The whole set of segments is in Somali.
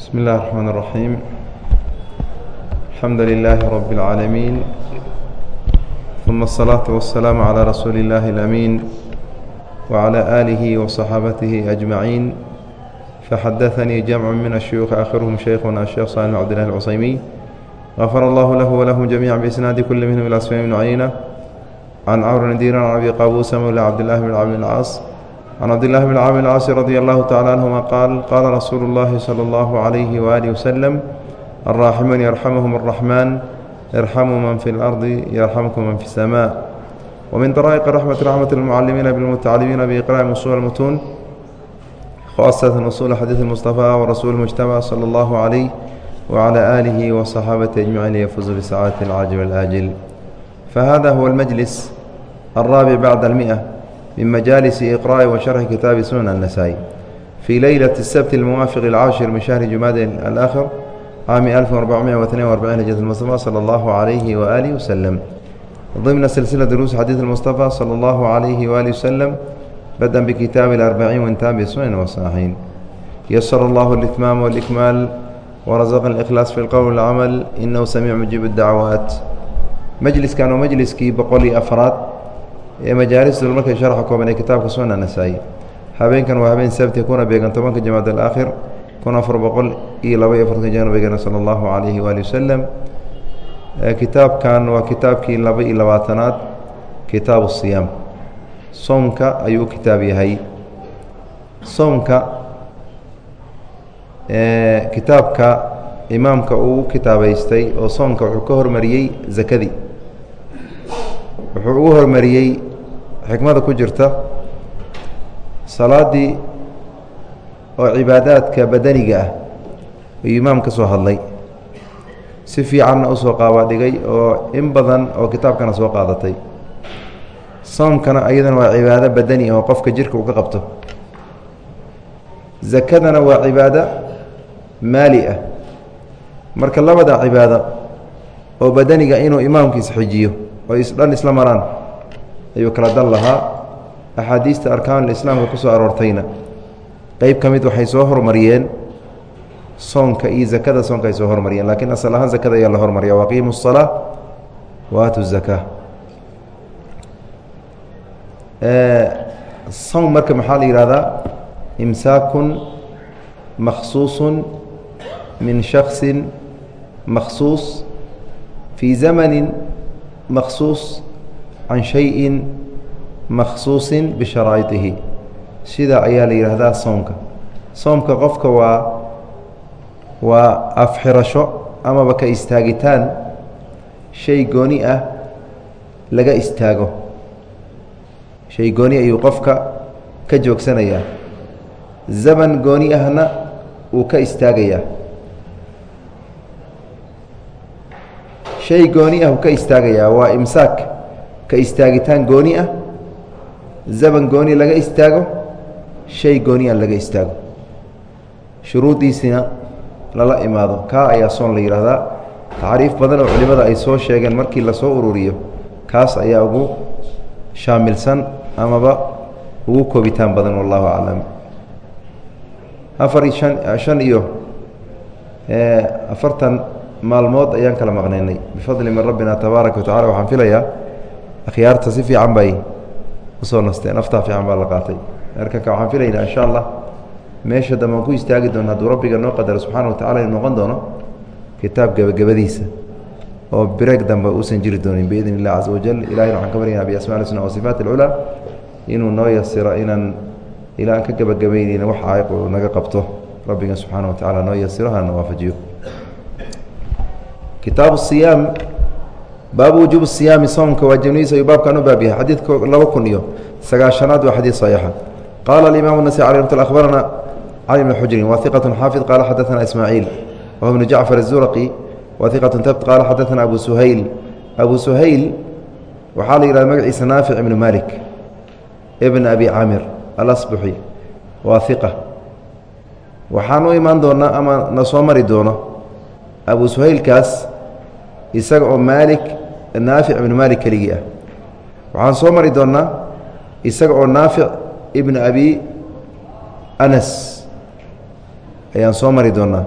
بسم الله الرحمن الرحيم الحمد لله رب العالمين ثم الصلاة والسلام على رسول الله الأمين وعلى آله وصحابته أجمعين فحدثني جمع من الشيوخ آخرهم شيخنا الشيخ صالح عبد الله العصيمي غفر الله له ولهم جميعا بإسناد كل منهم إلى أسماء بن عيينة عن عمرو بن دينار عن أبي قابوس مولى عبد الله بن عبد العاص عن عبد الله بن عامر العاص رضي الله تعالى عنهما قال قال رسول الله صلى الله عليه وآله وسلم الراحمون يرحمهم الرحمن ارحموا من في الأرض يرحمكم من في السماء ومن طرائق رحمة رحمة المعلمين بالمتعلمين بإقراء أصول المتون خاصة أصول حديث المصطفى ورسول المجتمع صلى الله عليه وعلى آله وصحابته أجمعين يفوز بسعادة العاجل والآجل فهذا هو المجلس الرابع بعد المئة من مجالس إقراء وشرح كتاب سنن النسائي في ليلة السبت الموافق العاشر من شهر جماد الآخر عام 1442 هجرة المصطفى صلى الله عليه وآله وسلم ضمن سلسلة دروس حديث المصطفى صلى الله عليه وآله وسلم بدءا بكتاب الأربعين وانتهى بسنن والصحيحين يسر الله الإتمام والإكمال ورزقنا الإخلاص في القول والعمل إنه سميع مجيب الدعوات مجلس كانوا مجلسكii boqol iyo afraad majaalis markay sharxa kooban ee kitaabka sunna nasaa-i. Habeenkan waa habeen sabti kuna beegan tobanka jamaad alaakhir kun afar boqol iyo laba iyo afartan janbigana sala allahu calayhi waali wasalam kitaabkan waa kitaabkii laba iyo labaatanaad kitaabu siyaam. Soomka ayuu kitaab yahay. Soomka kitaabka imaamka uu kitaabaystay oo soomka wuxuu ka hormariyey zakadii. Wuxuu ugu hormariyey xikmada ku jirta salaaddii oo cibaadaadka badaniga ah ayuu imaam ka soo hadlay. Si fiicanna u soo qaabadhigay oo in badan oo kitaabkana soo qaadatay. Soomkana ayadana waa cibaado badani ah oo qofka jirka uu ka qabto. Zakadana waa cibaado maali ah. Marka labada cibaado oo badaniga inuu imaamkiisa xijiyo oo isdhan isla maraan ayuu kala dan lahaa axaadiista arkaanulislaamka ku soo aroortayna qeyb ka mid waxay soo hormariyeen soonka iyo zakada soonka ay soo hormariyeen laakiin asal ahaan zakada ayaa la hormariya waqiimu الsalaa wa aatu الzaka soom marka maxaa la yihahdaa imsaakun makhsuuصu min shaksi makhsuuص fii zamani makhsuuص can shayin makhsuuصi bisharaa'iطihi sidaa ayaa la yidhaahdaa soomka soomka qofka waa waa afxirasho amaba ka istaagitaan shay gooni ah laga istaago shay gooni ayuu qofka ka joogsanayaa zaman gooni ahna wuu ka istaagayaa shay gooni ah uu ka istaagayaa waa imsaak ka istaagitaan gooni ah zaman gooni laga istaago shay gooni ah laga istaago. Shuruuddiisina lala imaado. Kaa ayaa soon la yidhaahdaa tacriif badan oo culimmada ay soo sheegeen markii la soo ururiyo kaas ayaa ugu shaamilsan amaba ugu koobitaan badan wallahu aclam. Afar an shan iyo afartan maalmood ayaan kala maqnaynay. Bifadli min rabbina tabaaraka wa tacala waxaan filayaa akhyaarta si fiican bay u soo nasteen. Aftaa fiican baa la qaatay. Marka waxaan filaynaa insha allah meesha dambe aan ku istaagi doono hadduu rabbiga noo qadaro subxaana wa tacala inu noqon doono kitaab gebagabadiisa oo bireeg dambe uusan jiri doonin biidn illah caza wajal ilahayna waxaan ka baryaynaa biasmaa lsna wasifaat alculaa inuu noo yasiro inaan ilaa ka gebagabaynayna wax caayiq uu naga qabto. Rabbiga subxaana wa tacala noo yasiro hana waafajiyo. Kitaabu siyaam baabu wujuub siyaami soomka waajibnidiisa ayuu baabkan u baab yahay xadiidka laba kun iyo sagaashanaad waa xadiid saxiixa. Qaala alimaam nasai cala mt ahbarana cali bni xujrin wa xaafid qaala xadaana ismaaciil. Wahu bnu jacfar azuraqi wa tabt qaala xadaana abu suhayl. Abu suhayl waxaa la yihahda magaciisa naafic ibnu malik ibn abi camir alasbuxi waa iqa waxaan u imaan doonaa ama na soo mari doono abu suhaylkaas isaga oo maalik naafic ibnu maalik keligii ah waxaan soo mari doonnaa isaga oo naafic ibnu abi anas ayaan soo mari doonnaa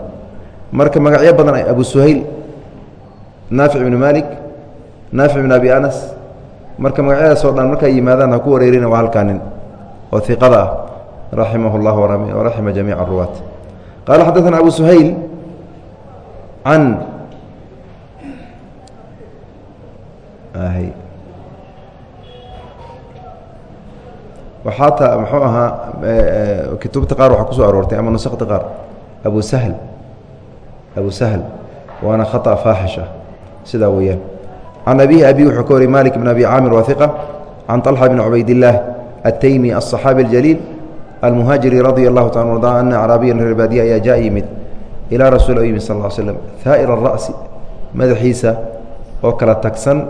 marka magacyo badan abu suhayl naafic ibnu malik naafic ibn abi anas marka magacyadaas oo dhan markay yimaadaan ha ku wareerina waa halkaa nin oo iqada ah raximah اllah waraxima jamiic اruwaat qaala xadaثana abu suhayl can waxaata muxuu ahaa kutubta qaar waxaa kusoo aroortay ama nusakta qaar abu sahl abu sahl waana khaطأ faaxish ah sidaa weeyaan can abihi abi wuxuu ka wariy malik bn abi caamir wahiqa can طalxa bn cubaydillaah التyمي الصحاaبي الجليل المهاaجiري رضي الله taعaل ارضى أن أعرaaبيa reer baadiye ayaa jaa yimid ilىa rasuل u yimid sal اه sلم ثاaئر الرأسi madaxiisa oo kala tagsan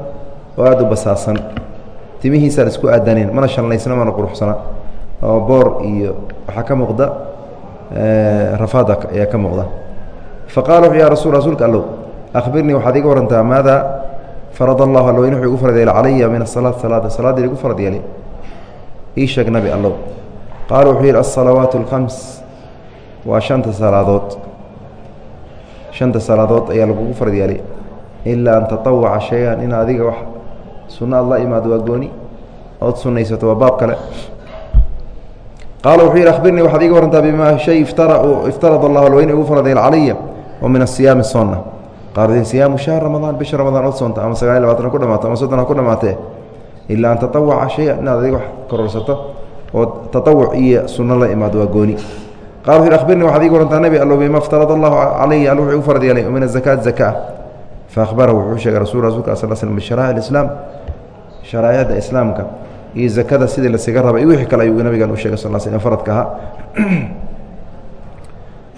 oo aad u basaasan. Timihiisaan isku aadaneyn mana shanlaysna mana quruxsana. Oo boor iyo waxaa ka muuqda rafaada ayaa ka muuqda. Fa wuxuu ya rasul rasuulka allow akhbirnii waxaad iga warantaa maadaa farad allahu alweyne wuxuu igu farad yeelay calaya min asalaat salaada salaaddii igu farad yeelay ii sheeg nabi allow. Qaala wuxuu yidhi alsalawaat alkhams waa shanta salaadood. Shanta salaadood ayaa lagugu farad yeelay ilaa an tatawuca shay-an in adiga wax sunno aad la imaado waa gooni ood sunaysato waa baab kale. Qaala wuxuu yidhi akhbirnii waxaad iiga warantaa bimaa shay iftarad allah alweyne igu farad yeel calaya oo min asiyaami soonna qaar siyaamu shahr ramadaan bisha ramadaan ood soonta ama sagaal labaatan ku dhamaato ama soddon ha ku dhamaatee ilaa an tatawaca shaya inaad adiga wax kororsato oo taawuc iyo sunno la imaado waa gooni. Qala wuxu akhbirnii waxaad iiga warantaa nebi allo bima iftarad allahu calaya all wuxuu igu farad yeelay min azakaat zaka faahbarahu wuxuu sheegay rasul rasulka sal slm bisharaa'ic islaam sharaa'icda islaamka iyo zakada sidii lasiga raba iyo wixii kale ayuu nabigan u shegay sal sl faradka ahaa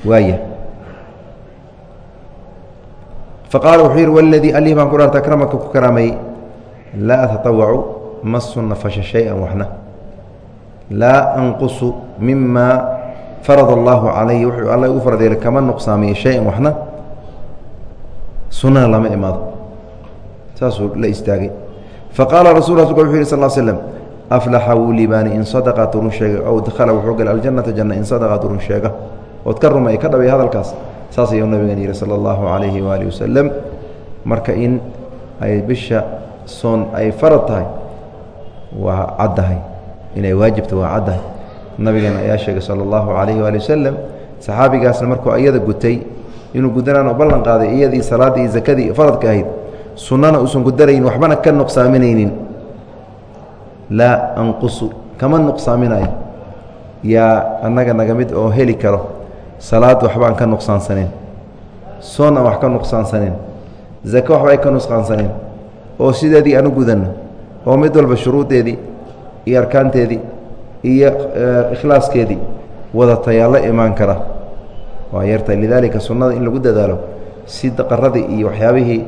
waaya faqaala wuxuu yidhi waladii alih baan ku dhaarta akramaka ku karaamayey laa atatawacu ma sunna fasha shay-an waxna laa anqusu mima farad allahu calay wuxuu alla igu farad kama nuqsaamiye shay-an waxna sunana lama imaado. Saasuu la istaagay. Faqaala rasul rasulka wuxuu yih sal slm aflaxa wuu liibaani in sadaqat run sheega ow dakhala wuxuu galay aljannata janna in sadaqat run sheega. Ood ka rumay ka dhabay hadalkaas. Saas ayuu nabigan yihi sala allahu calayhi waalihi wasalam marka in ay bisha soon ay farad tahay waa caddahay inay waajibta waa caddahay nabigeena ayaa sheegay sala allahu calayhi waali wasalam saxaabigaasna markuu iyada gutay inuu gudanaan u ballan qaaday iyadii salaaddii iyo zakadii faradka ahayd sunnana uusan gudarayn waxbana ka nuqsaaminaynin. Laa anqusu kama nuqsaaminayo. Yaa annaga naga mid oo heli karo salaad waxba aan ka nuqsaansaneen soon aan wax ka nuqsaansaneen zake waxba ay ka nuqsaansaneen oo sideedii aan u gudanno oo mid walba shuruuddeedii iyo arkaanteedii iyo ikhlaaskeedii wadatayaa la imaan kara waa yartahay lidaalika sunnada in lagu dadaalo si qaradii iyo waxyaabihii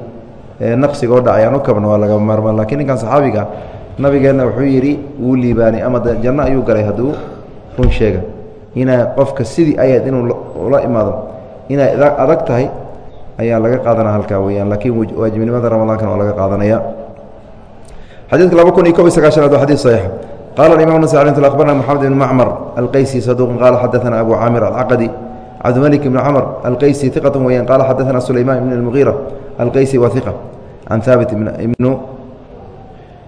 naqsigoo dhacay aan u kabno waa laga maarmaan. Lakiin ninkan saxaabiga nabigeenna wuxuu yidhi wuu liibaanay ama janno ayuu galay hadduu run sheega. Inaa qofka sidii ayayd inuu ula imaado inay adag tahay ayaa laga qaadanaa halkaa weyaan laakiin waajibnimada ramadaankan waa laga qaadanaya. Xadiidka laba kun iyo kob iyo sagaashanaad waa xadid saxiix. Qala imam nas abarna moxamed ibn macmar alqaysi saduqun qala xadaana abu caamir alcaqadi cabdimalik ibn cmr alqaysi iqat weyaan qala xadaana sulayman ibn اlmugiira alqaysi wa iqa can haabit ibnu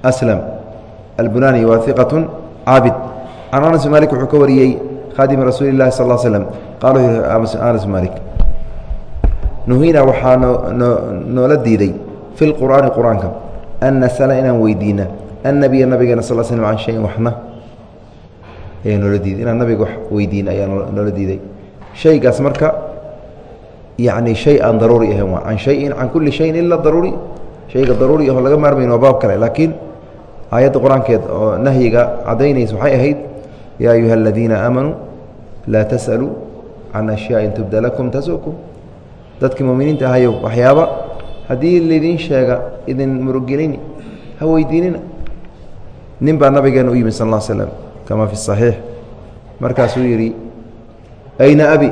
aslam albunani wa iqat caabid can anas malik wuxuu ka wariyey khadimi rasuuli اlahi sal slm qala anas malik nuhina waxaa noola diiday fi lqur'aani qur'aanka an nasala inaan weydiina annabiya nabigeena sal slm can shayin waxna. Ayaa noola diiday. Inaan nabiga wax weydiina ayaa noola diiday haygaas marka yani hay aan daruuri ahayn an hayin can kuli hayin ila daruuri hayga daruuri aho laga maarmayn waa baab kale laakiin aayadda qur'aankeed oo nahyiga cadaynaysa waxay ahayd yaa ayuha aladiina aamanuu laa tasأaluu can ashyaa tubda lakum tasukum. Dadkii muminiinta ahayo waxyaaba haddii laydin sheega idin murugelini ha weydiinina nin baa nabigeena u yimi sal slam kama fi saxiix. Markaasuu yidhi ayna abi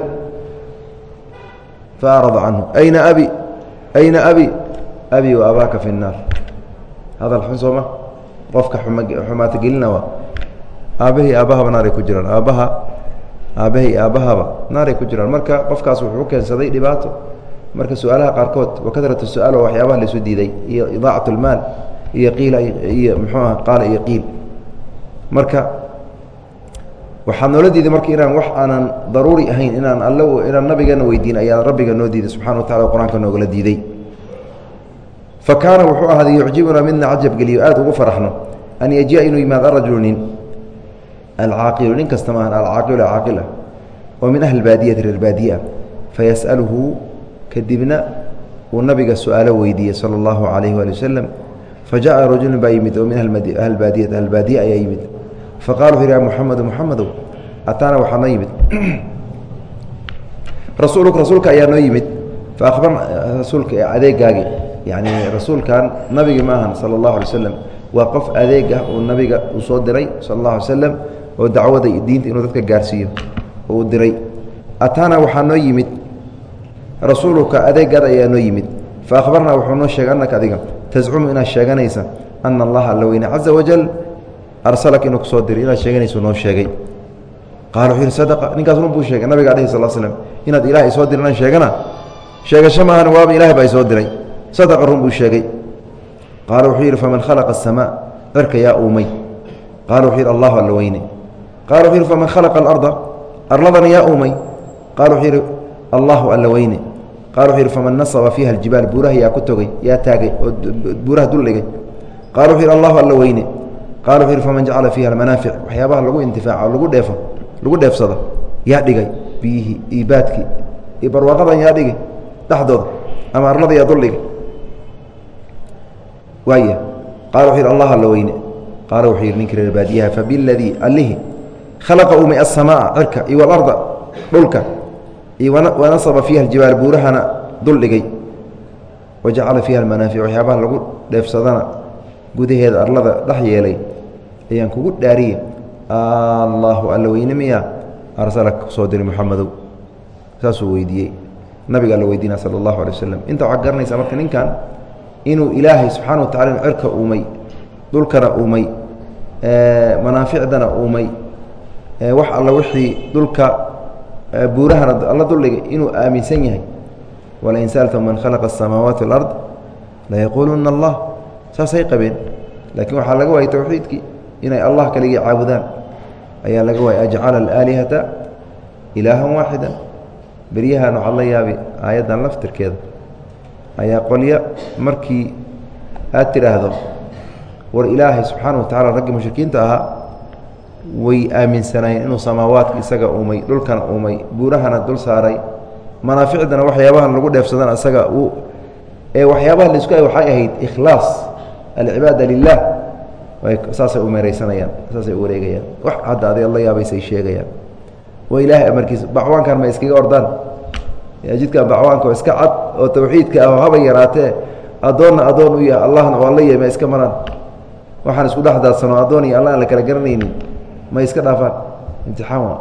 faarada canhu ayna abi ayna abi abi wa abaaka fi الnaar hadal xun sooma qofka xumaata gelina waa aabbahay aabbahaba naaray ku jiraan aabbaha aabbahay aabbahaba naaray ku jiraan marka qofkaas wuxuu keensaday dhibaato marka su'aalaha qaarkood wakadratu su'aal oo waxyaabaha laisu diiday iyo idaacat lmaal iyo qiila iyo muxuu aha qaala iyo qiil marka waxaa noola diiday marka inaan wax aanan daruuri ahayn inaan all inaan nabigeena weydiin ayaa rabbiga noo diiday subxana wa tacala qur'aanka noogala diiday. Fa kaana wuxuu ahaaday yucjibunaa midna cajabgeliyo aad ugu faraxno an yajia inuu yimaad arajulu nin. Alcaaqilu nin kasta maahan alcaaqilu caaqil oo min ahli baadiyati reer baadiye ah fayas'aluhu kadibna uu nabiga su'aalo weydiiyey sala allahu calayhi waali wasalam fajaءa rajulun baa yimid oo min ahlbaadiyati ahlbaadiye ayaa yimid faqala wuxu ya muxamedu muxamedow ataana waxaa noo yimid. Rasuulka rasuulka ayaa noo yimid faahbar rasuulka adeegaagi yani rasuulkan nabigi maahan sala allahu alay slam waa qof adeeg ah uu nabiga uu soo diray sala allahu alay slam oo dacwada diinta inuu dadka gaarsiiyo uu diray. Ataana waxaa noo yimid rasuuluka adeegaada ayaa noo yimid fa wuxuu noo sheegay annaka adiga tascumu inaad sheeganaysa ana allaha alla weyne caza wajal arsalak inuu ku soo diray inaad sheeganaysu noo sheegay qaala wuxuu yihi sadaqa ninkaas run sheegay nabiga alayhi sala slam inaad ilaah isoo diray inaan sheegana sheegasho maahan waaba ilaah baa isoo diray sadaqa run sheegay qaala wuxuu yidhi faman khalaqa asamaa cirka yaa uumay qaala wuxuu yidhi allahu alla weyne qaala wuxuu yidhi faman khalaqa alarda arladana yaa uumay qaala wuxuu yidhi allahu alla weyne qaala wuxuu yidhi faman nasaba fiiha aljibaal buuraha yaa ku togay yaa taagay oo buuraha dul dhigay qaala wuxuu yidhi allahu alla weyne yidhi faman jacala fiiha almanaafic? Waxyaabaha lagu intifaaco lagu dheefo lagu dheefsado yaa dhigay biyihii iyo baadkii iyo barwaaqadan yaa dhigay dhexdooda ama yaa dul dhigay. Waaya qaala wuxuu yidhi allah alla weyne. Qaala wuxuu yidhi ninki reer baadiyaha fabiladii allihi khalaqa umay aلsamaa cirka iyo walarda dhulka iyo wanasaba fiiha aljibaal buurahana dul dhigay. Wajacala fiiha almanaafic waxyaabaha lagu dheefsadana gudaheeda arlada dhex yeelay ayaan kugu dhaariye. Allaahu alla weyne miya arsalaka ku soo diray muxamedow saasuu weydiiyey. Nabiga alla weydiina sala allahu alay waslem inta waxaa garanaysaa marka ninkan inuu ilaahay subxaana wa tacala cirka uumay dhulkana uumay manaaficdana uumay wax alla wixii dhulka buurahana alla duldhigay inuu aaminsan yahay. Walain saalta man khalaqa asamaawaati walard layaquuluna allah. Saasay qabeen. Laakiin waxaa laga waayay towxiidkii inay allah kaligii caabudaan. Ayaa laga waayay ajcala alaalihata ilaahan waaxida beryahan waxaad la yaabi aayaddan laftirkeeda. Ayaa qolya markii aad tidhaahdo war ilaahay subxaana wa tacala raggii mushrikiinta ahaa way aaminsanaayeen inuu samaawaadka isaga uumay dhulkana uumay buurahana dul saaray. Manaaficdana waxyaabahan lagu dheefsadana isaga uu ee waxyaabaha la isku ay waxay ahayd ikhlaas alcibaada lilah saasay u meeraysanayaan saasay u wareegayaan. Wax hadda aday la yaabaysay sheegayaan. Waa ilaahay amarkiisa bacwaankan ma iskaga ordaan. Jidkan bacwaanka oo iska cad oo tawxiidka ah oo haba yaraatee addoonna addoon u yahay allahna waa la yahy ma iska maraan. Waxaan isku dhex addoon iyo allah aan la kala garanaynin. Ma iska dhaafaan. Imtixaan waa.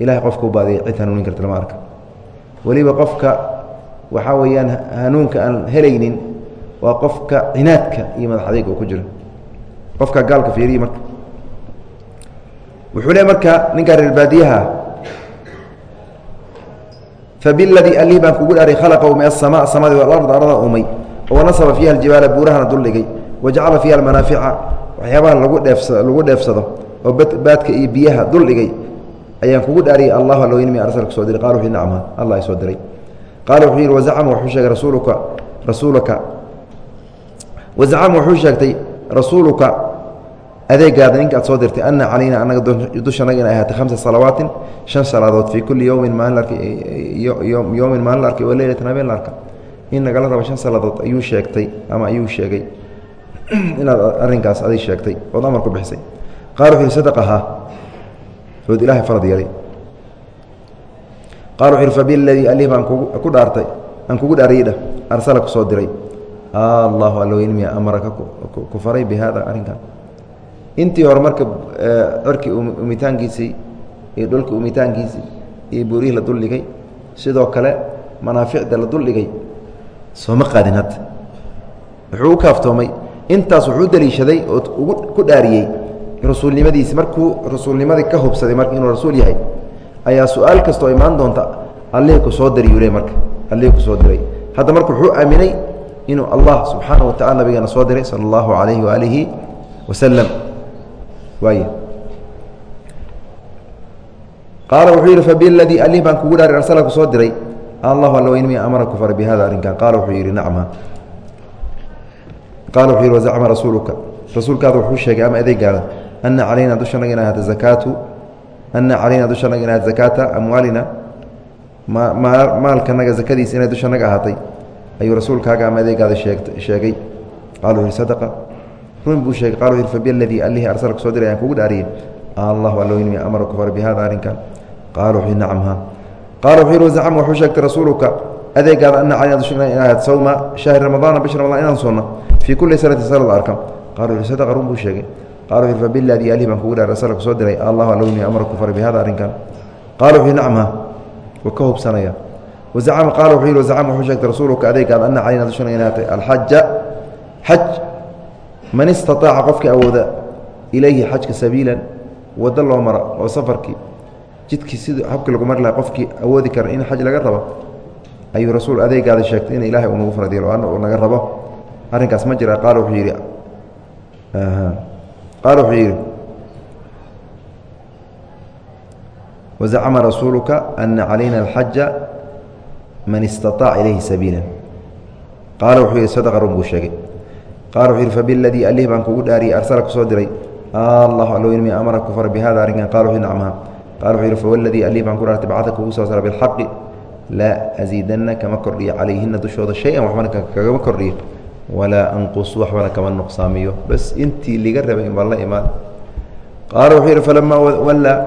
Ilahay qofka u baadiya cid hanuunin karta lama arka. Weliba qofka waxaa weeyaan hanuunka aan helaynin waa qofka cinaadka iyo madax uu ku jiro qofka gaalka fiiriyi marka. Wuxuu le marka ninkaa reer baadiyaha fabiladii alih baan kugu dhaaray khalaqa umay asamaa samadii walarda arada umay wanasaba fiiha aljibaala buurahana dul dhigay wajacala fiiha almanaafica waxyaabaha lagu dheefsa lagu dheefsado oo baadka iyo biyaha dul dhigay ayaan kugu dhaariyay allahu alweynimi arsalka soo diray. Qala wuxu nacma allah soo diray. Qaala wuxuu yidhi wazacama wuxuu sheegay rasuuluka rasuulaka wazacama wuxuu sheegtay rasuuluka adeegaada ninka aad soo dirtay ana calayna anaga dushanaga inay ahaatay hamsa salawaatin shan salaadood fii kulli yowmin maalin maalin arkay oo leylatan habeen la arka in nagala rabo shan salaadood ayuu sheegtay ama ayuu sheegay. Inaad arrinkaas aday sheegtay ood amar ku bixisay qaala wuxu yihi sadaqahaa ood ilaahay farad yeelay. Qaala wuxu yihi fabiladii alih baan ku dhaartay aan kugu dhaariyey arsala ku soo diray allahu alweynmiya amaraka ku faray bi hada arrinkan. Intii hore marka cirkii umitaankiisii iyo dhulka umitaankiisii iyo buurihii la duldhigay sidoo kale manaaficda la duldhigay sooma qaadin hadda. Wuxuu u kaaftoomay intaas wuxuu daliishaday oo ugu ku dhaariyey rasuulnimadiisi. Markuu rasuulnimadii ka hubsaday marka inuu rasuul yahay ayaa su'aal kastoo imaan doonta allihii ku soo dariyuu le marka allihii ku diray. Hadda marka wuxuu aaminay inuu allah subxaana wa tacala nabigeena soo diray sala allahu calayhi waalihi wasalam waay qaala wuxuu yidhi fabiladii alih baan kugu dhaari arsala ku soo diray. Allahu alla weynmi amara ku faray bi hada arrinkan. Qaala wuxuu yidhi nacma. Qaala wuxuu yidhi wazacma rasuuluka. Rasuulkaada wuxuu sheegay ama adeegaada ana calayna dushanaga ina ahata zakaatu ana calayna dushanaga ina ahata zakaata amwaalina maalkanaga zakadiisa inay dushanaga ahaatay ayuu rasuulkaaga ama sheegay? Yhi sadaqa. Run buu sheegay yhi fabiladii allihii arsalka soo diray ayaan kugu dhaariyey allahu alla weynmi amara ku faray bi hada arrinkan. Qaala wuxuu yhi nacamha qaala wuxuu yidhi wazacama wuxuu sheegtay rasuuluka adeegaada ana calayna dushanaga in ahaat sawma shahri ramadaana bisha ramadaan inaan soonna fii kulli sanati sanad arka qala wuxu sadaqa run buu sheegay. Qala wuxu fabiladii allih baan kugu dhaari arsalka soo diray. Allahu alla weynmi amara ku faray bi hada arrinkan. Qala wuxuu yhi nacamha wa ka hubsanaya wazacama qaala wuxuu yidhi wazacama wuxuu sheegtay rasuuluka adeegaada ana calayna dushanaga in ahaatay alxaja xaj man istaaaca qofkii awooda ilayhi xajka sabiilan waddo loo mara oo safarkii jidkii sida habkii lagu mari laha qofkii awoodi kara in xaj laga rabo ayuu rasuul adeegaada sheegtay in ilaahay uu nagu faradiilo ana uu naga rabo arrinkaas ma jira qaala wuxuu yidhi qaala wuxuu yidhi wazacama rasuuluka ana calayna alxaja man istaaaca ilayhi sabiila. Qaala wuxuu yidhi sadaqa run buu sheegay. Qala wuxuu yidhi fabiladii alih baan kugu dhaariyey arsala ku soo diray. Allahu alowynmi amara ku fara bi hada arrinkan qala wuxu nacmaha qala wuxuu yidhi fawaladii alih baan ku dhaartay bacda kugu soo sara bilxaqi laa asiidanna kama kordhiyo calayhina dushooda shay-an waxbana kagama kordhiyo walaa anqusu waxbana kama nuqsaamiyo. Bas intii liga rabay in baan la imaan. Qaala wuxuu yidhi falamaa wallaa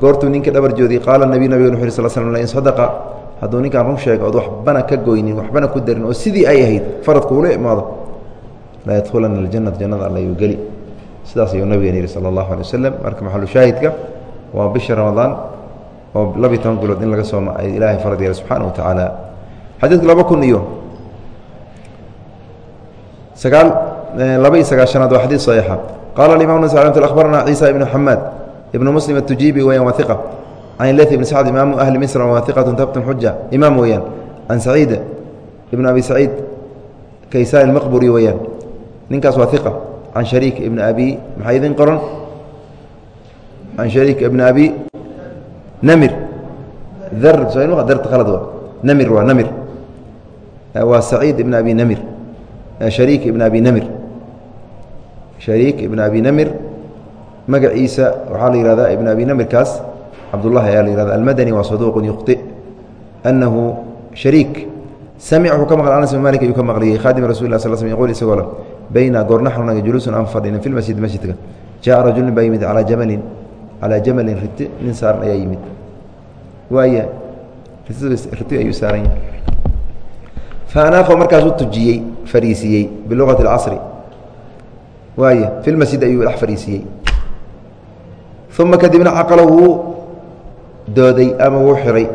goortuu ninkii dhabar joodiyey qaala nabiy nabig wuxu yh sl slm lain sadaqa hadduu ninkaan run sheega ood waxbana ka goynin waxbana ku darin oo sidii ay ahayd faradku ula imaado. La yadkhulana aljanata jannada alla yuu geli. Sidaas ayuu nabigan yihi sala allahu alay waslem marka maxalushaahidka waa bisha ramadaan oo labiyi toban bilood in laga sooma ay ilaahay farad yeelay subxaana wa tacaala xadiidka laba kun iyo sagaal laba iyo sagaashanaad waa xadiid saxiixa. Qaala alimam nas akhbarana ciisa ibnu xamaad ibnu muslim atujibi weyaan waa iqa can leyth ibni sacd imaamu ahli misr waa iqatu tabtun xuja imaam weeyaan can saciid ibn abi saciid kaysaan ilmaqburi weeyaan ninkaas waa iqa can shariik ibni abi maxaa idin qoran can shariik ibni abi namir dar darta khalad waa namir waa namir waa saciid ibn abi namir shariik ibn abi namir shariik ibn abi namir magaciisa waxaa la yihahdaa ibn abi namirkaas cabdullahi ayaa la yihahda almadani waa saduuqun yukhti annahu shariik. Samic wuxuu ka maqlay anas bin malik ayuu ka maqliyey. Khaadim rasul lah sal sl yqul isagoo le bayna goornaxnunaga juluusun aan fadhinin fi lmasjid masjidka. Jaءa rajulin baa yimid calaa jamalin calaa jamalin riti nin saaran ayaa yimid. Waaya riti ayuu saaran yahay. Faanaaqo markaasuu tujiyey fariisiiyey biluqati اlcasri waaya fi lmasjid ayuu dhex fariisiiyey uma kadibna caqala wuu dooday ama wuu xiray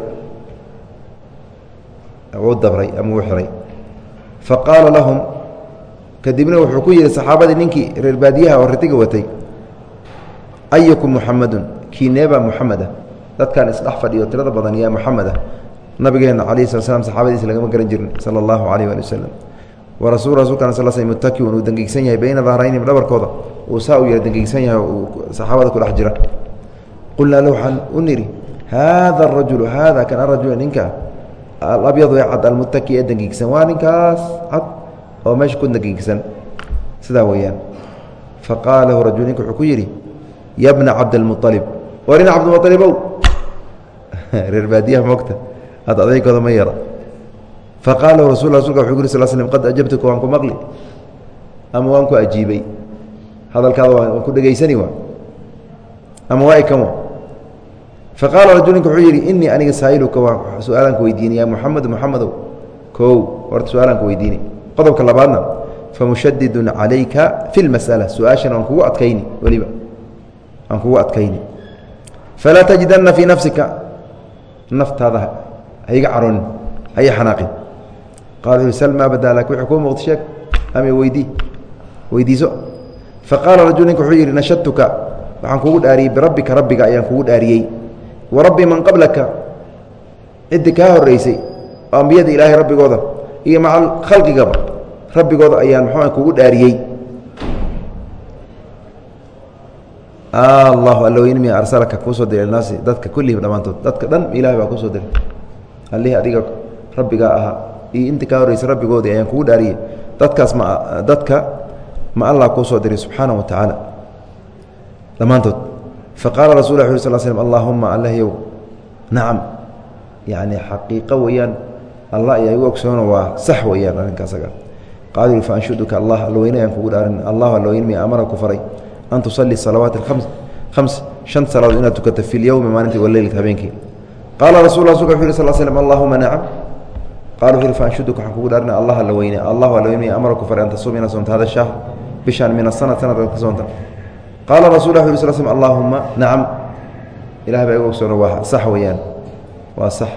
wuu dabray ama wuu xiray. Faqaala lahum kadibna wuxuu ku yihi saxaabadii ninkii reer baadiyaha oo ritiga watay ayukum muxamadun kiineebaa muxameda dadkan isdhex fadhiyo tirada badan yaa muxameda nabigeena calayhi sala slam saxaabadiisa lagama garan jirin sala allahu calayh waali wasalam wa rasul rasulkana sal sl mutakiun uu dangegsan yahay bayna dahraynim dhabarkooda. Uu saa u yara dangegsan yahay uu saxaabada ku dhex jira. Qulnaa lahu waxaan u nidhi haada arajulu haada kan arajul ninka alabyadu ee cad almutaki ee dangegsan waa ninkaas cad oo meesha ku dangegsan sidaa weeyaan faqaala rajul ninka wuxuu ku yidhi ya cabdilmualib war ina cabdilmualibow reer baadiyaha moogta hadda adeygooda ma yara faqaala lahu rasul rasulka wuxuu ku sal slm qad ajabtuka waan ku maqli ama waan ku ajiibay hadalkaada waan ku dhegaysani waa ama waa ikan wa faqaala rajul ninka wuxuu yidhi inii aniga saa'iluka waa su'aalaan ku weydiinay ya muxamedow kow horta su'aalaan ku weydiinay qodobka labaadna famushadidun calayka fi lmas'ala su'aashan aan kugu adkayni weliba aan kugu adkayni. Falaa tajidanna fii nafsika naftaada haiga caroonin haya xanaaqin. Qala sal maa badaa lak wuxuu kuu muuqda sheeg ama weydii weydiiso. Faqaala rajul ninka wuxuu yidhi nashadtuka waxaan kugu dhaariyey birabbika rabbiga ayaan kugu dhaariyey wa rabbi man qablaka. Ciddi kaa horeysay ambiyada ilaahay rabbigooda iyo maca khalqigaba rabbigooda ayaan muxuu kugu dhaariyey. Allahu alloweynmi arsalaka kuusoo diray naasi dadka kullihim dhammaantood. Dadka dhan ilahay baa kuusoo diray. Allihii adiga rabbigaa ahaa iyo intii kaa horreysay rabbigoodii ayaan kugu dhaariyey. Dadkaas ma dadka ma allah kuusoo diray subxaana wa tacaala. Dhammaantood faqaala rasul lla sl slm allahuma allahyow nacam yacni xaqiiqo weeyaan allah ayaa igu ogsoono waa sax weeyaan arrinkaasaga qaal fa anshuduka allah alloweyne ayaan kugu dhaarin allahu alloweynmi amara ku faray an tusalii salawaati ams shan salaadood inaad tukato fi lyowmi maalintii waleylka habeenkii qaala rasul rasulka wuxu yih sal slm allahuma nacam qala wuxu yhi faanshuduka waxaan kugu dhaarina allah alla weyne allahu alla weyne amaraku faray an tasuum inaad soonto hada shahr bishaan min asanad sanadkaad ka soonta qaala rasul lah sl slm allahuma nacam ilahay baa igu ogsoono waa sax weeyaan. Waa sax.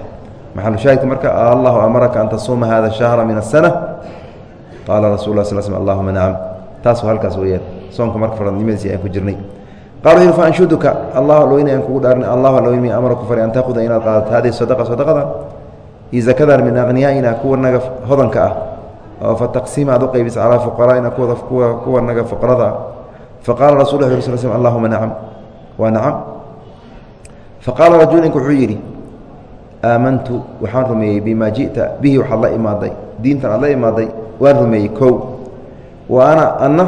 Maxalu shaahidka marka allahu amaraka an tasuuma hada shahra min asana qaala rasul sl slm allahuma nacam taas halkaas weeyaan. Soonka marka faradnimadiisi ayaan ku jirnay. Qala wuxu fa anshuduka. Allah alweyne aan kugu dhaarin allah alweyne amara ku faray an taakuda inaad qaadato hadihi sadaqa sadaqadan. Iyo zakadan min aqhniyaaina kuwa naga hodanka ah. Oo fa taqsiima aad u qaybisa calaa fuqaraa'ina kuwa kuwa naga fuqarada faqala rasul lah sl slm allahuma nacam waa nacam faqaala rajul ninku wuxuu yidhi aamantu waxaan rumeeyey bima ji'ta bihi waxaad la imaaday diintan aad la imaaday waan rumeeyey kow wa ana ana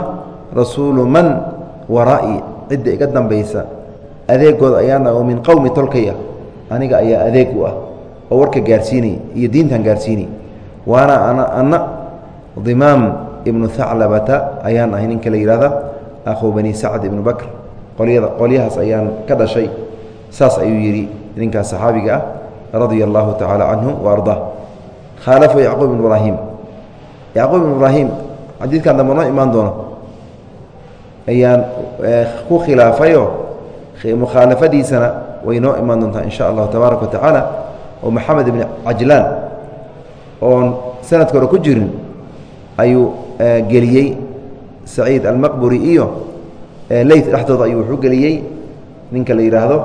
rasuulu man waraa'i cidda iga dambaysa adeegooda ayaana oo min qowmi tolkaya aniga ayaa adeeg u ah oo warka gaarsiinay iyo diintan gaarsiinay waana ana ana dimaam ibnu haclabata ayaan ahay ninka la akhu bani sacd ibnu bakr. Qolyada qolyahaas ayaan ka dhashay. Saas ayuu yidhi ninkaas saxaabiga ah radia allahu tacaala canhu wa ardaa yacquub ibn ibraahim yacquub ibn ibraahim xadiidkan dambe noo imaan doono. Ayaan ku khilaafayoo mukhaalafadiisana way noo imaan doontaa in allahu tabaaraka wa oo maxamed ibni cajlaan oon sanadka ku jirin ayuu geliyey saciid almaqburi iyo leyt dhexdooda ayuu wuxuu geliyey. Ninka la yidhaahdo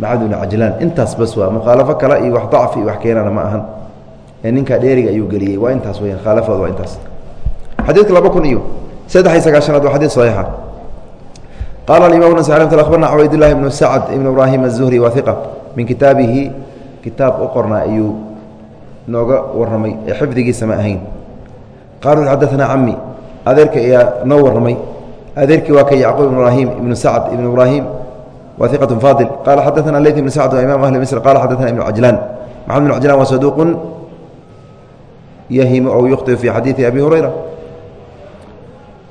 maxamed ibni cajlaan intaas bas waa mukhaalafo kale iyo wax dacfi wax keenana ma ahan. Ninkaa dheeriga ayuu geliyey. Waa intaas weyaan khaalafooda waa intaas. Xadiidka laba kun iyo saddex iyo sagaashanaad waa xadid saxiixa. Qala alimam bn sl abarna cubaydillahi bnu sacd ibn ibraahim aلzuhri waa iqa min kitaabihi kitaab u qornaa ayuu nooga warramay. Ee xifdigiisa ma ahayn. Qaala xadaثna cami adeerka ayaa noo warramay. Adeerkii waa ka yacquub ibn ibrahim ibnu sacd ibn ibrahim wa iqat faadil. Qaala xadaana leyt ibn sacd waa imam ahli misr. Qala xadaana ibn cajlaan maxamed ibn cajlaan waa saduuqun yahimu ow yukhtiu fi xadiidi abi hurayra.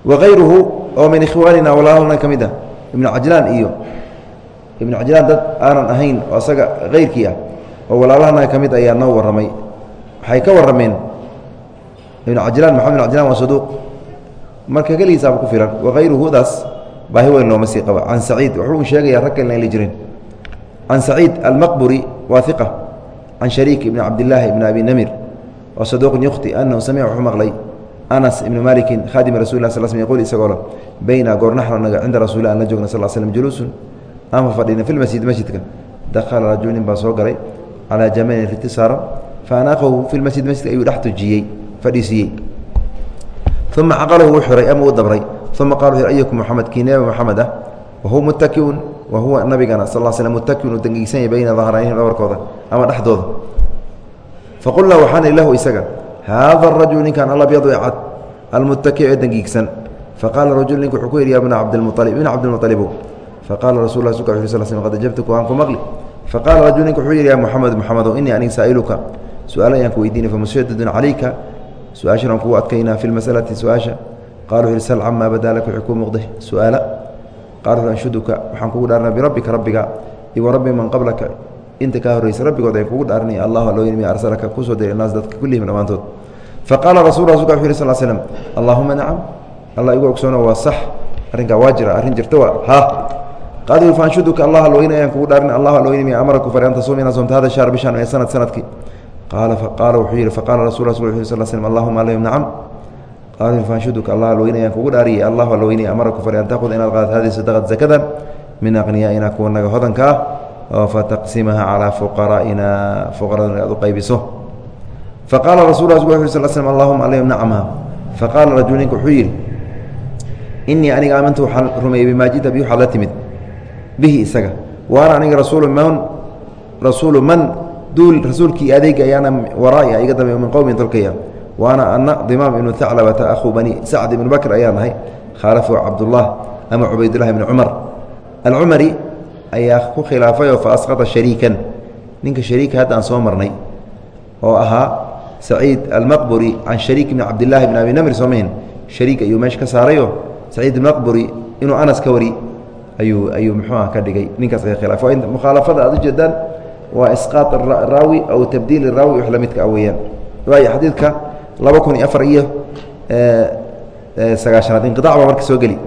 Wakayruhu oo min ikhwaanina walaalana ka mid ah. Ibnu cajlaan iyo ibnu cajlaan dad aanan ahayn oo asaga kayrkii ah oo walaalahana ka mid ah ayaa noo warramay. Waxay ka warrameen ibn cajlaan maxamed ibn cajlaan waa saduuq marka keligiisaaba ku filan waayruhudaas baahi weyn looma sii qaba can saciid wuxuu sheegayaa rag kalena li jirin. Can saciid almaqburi waa can shariik ibni cabdillaahi ibni abi namir oo saduuqun yukhti anahu samica wuxuu maqlay anas ibnu malikin khadimi rasul lah sl sl yqul isagoo le bayna goornaxranaga cinda rasuuli an la joogna sal slm juluusun. Aan fa fadhina fi lmasjid masjidka dakhala rajul nin baa soo galay calaa jamanin riti saaran fa fi lmasjid masjidka ayuu dhex tujiyey fadhiisiiyey uma caqalahu wuu xiray ama u dabray uma qala wuxu ayukum moxamed kii nebi moxamed ah wahuwa muttakiun wa huwa nabigana sal sl muttakiun uu dangiigsanya bayna dahrayhim dhabarkooda ama dhexdooda faqulnaa waxaan lahu isaga haada rajul ninkan alabyadu ee cad almutaki ee dangiigsan faqaala rajul ninku wuxuu ku yidhi ya bna cabdilmualib ibna cabdilmualibow faqala rasul la suk sl sl qad ajabtuku waan ku maqli faqala rajul ninku wuxuu yidhi ya moxamed moxamedow innii anig saa'iluka su'aalo ayaan ku weydiinay famushadidun calayka su'aashan aan kugu adkaynaa fi lmasalati su'aasha qala wuxu sal camaa badaa laka wixii kuu muuqday su'aala qala wuxu anshuduka waxaan kugu dhaarnaa birabbika rabbiga iyo warabbi man qablaka inta kaa horreysa rabbigood ay kugu dhaaranaya allahu allo yimi arsalaka ku soo diray naas dadka kullihim dhammaantood faqaala rasul rasulka wuxu yhi sal slm allahuma nacam allah igu ogsoono waa sax arrinkaa waa jira arrin jirta waa ha qaal faanshuduka allah alweyne ayaan kugu dhaarin allah alweyne amaraku fari an tasuum inaad soomta hada shahr bishan ee sanad sannadkii qaala qaala wuxuu yidhi faqala rasul wuxu sal slm allahuma alayhim nacam qaala faanshuduka allah alweyne ayaan kugu dhaariyay allah alweyne amaraku fari an taakhud inaad qaadad hadihi sadaqad zakadan min aqniyaa'ina kuwa naga hodanka ah fataqsimaha calaa fuqaraa'ina fuqaradana aad u qaybiso. Faqaala rasul uu sal slm allahuma al nacma faqaala rajul ninka wuxuu yidhi inii aniga aamantu waxaan rumeeyey bimaa jita bi waxaad la timid. Bihi isaga. Wa ana aniga rasuulu man rasuulu man duul rasuulkii adeega ayaana waraai iga dambe min qowmin tolkaya wa ana dimaam ibnu haclabata ahuu bani sacd ibnu bakr ayaa nahay. Khaalafahu cabdullah ama cubaydullahi ibni cumar. Alcumari ayaa ku khilaafayoo fa asqata shariikan. Ninka shariika hadda soo marnay oo ahaa saciid almaqburi can shariik bni cabdillaahi bn abi namr soomahin shariik ayuu meesha ka saarayo saciid almaqburi inuu anas ka wari ayuu ayuu muxuuah ka dhigay. Ninkaas ay khilaafay. Mukhaalafada aad ujeedaan waa isqaad araawi aw tabdiil araawi wax la midka ah a waayo xadiidka laba kun iyo afar iyo sagaashanaad inqiac baa marka soo geli.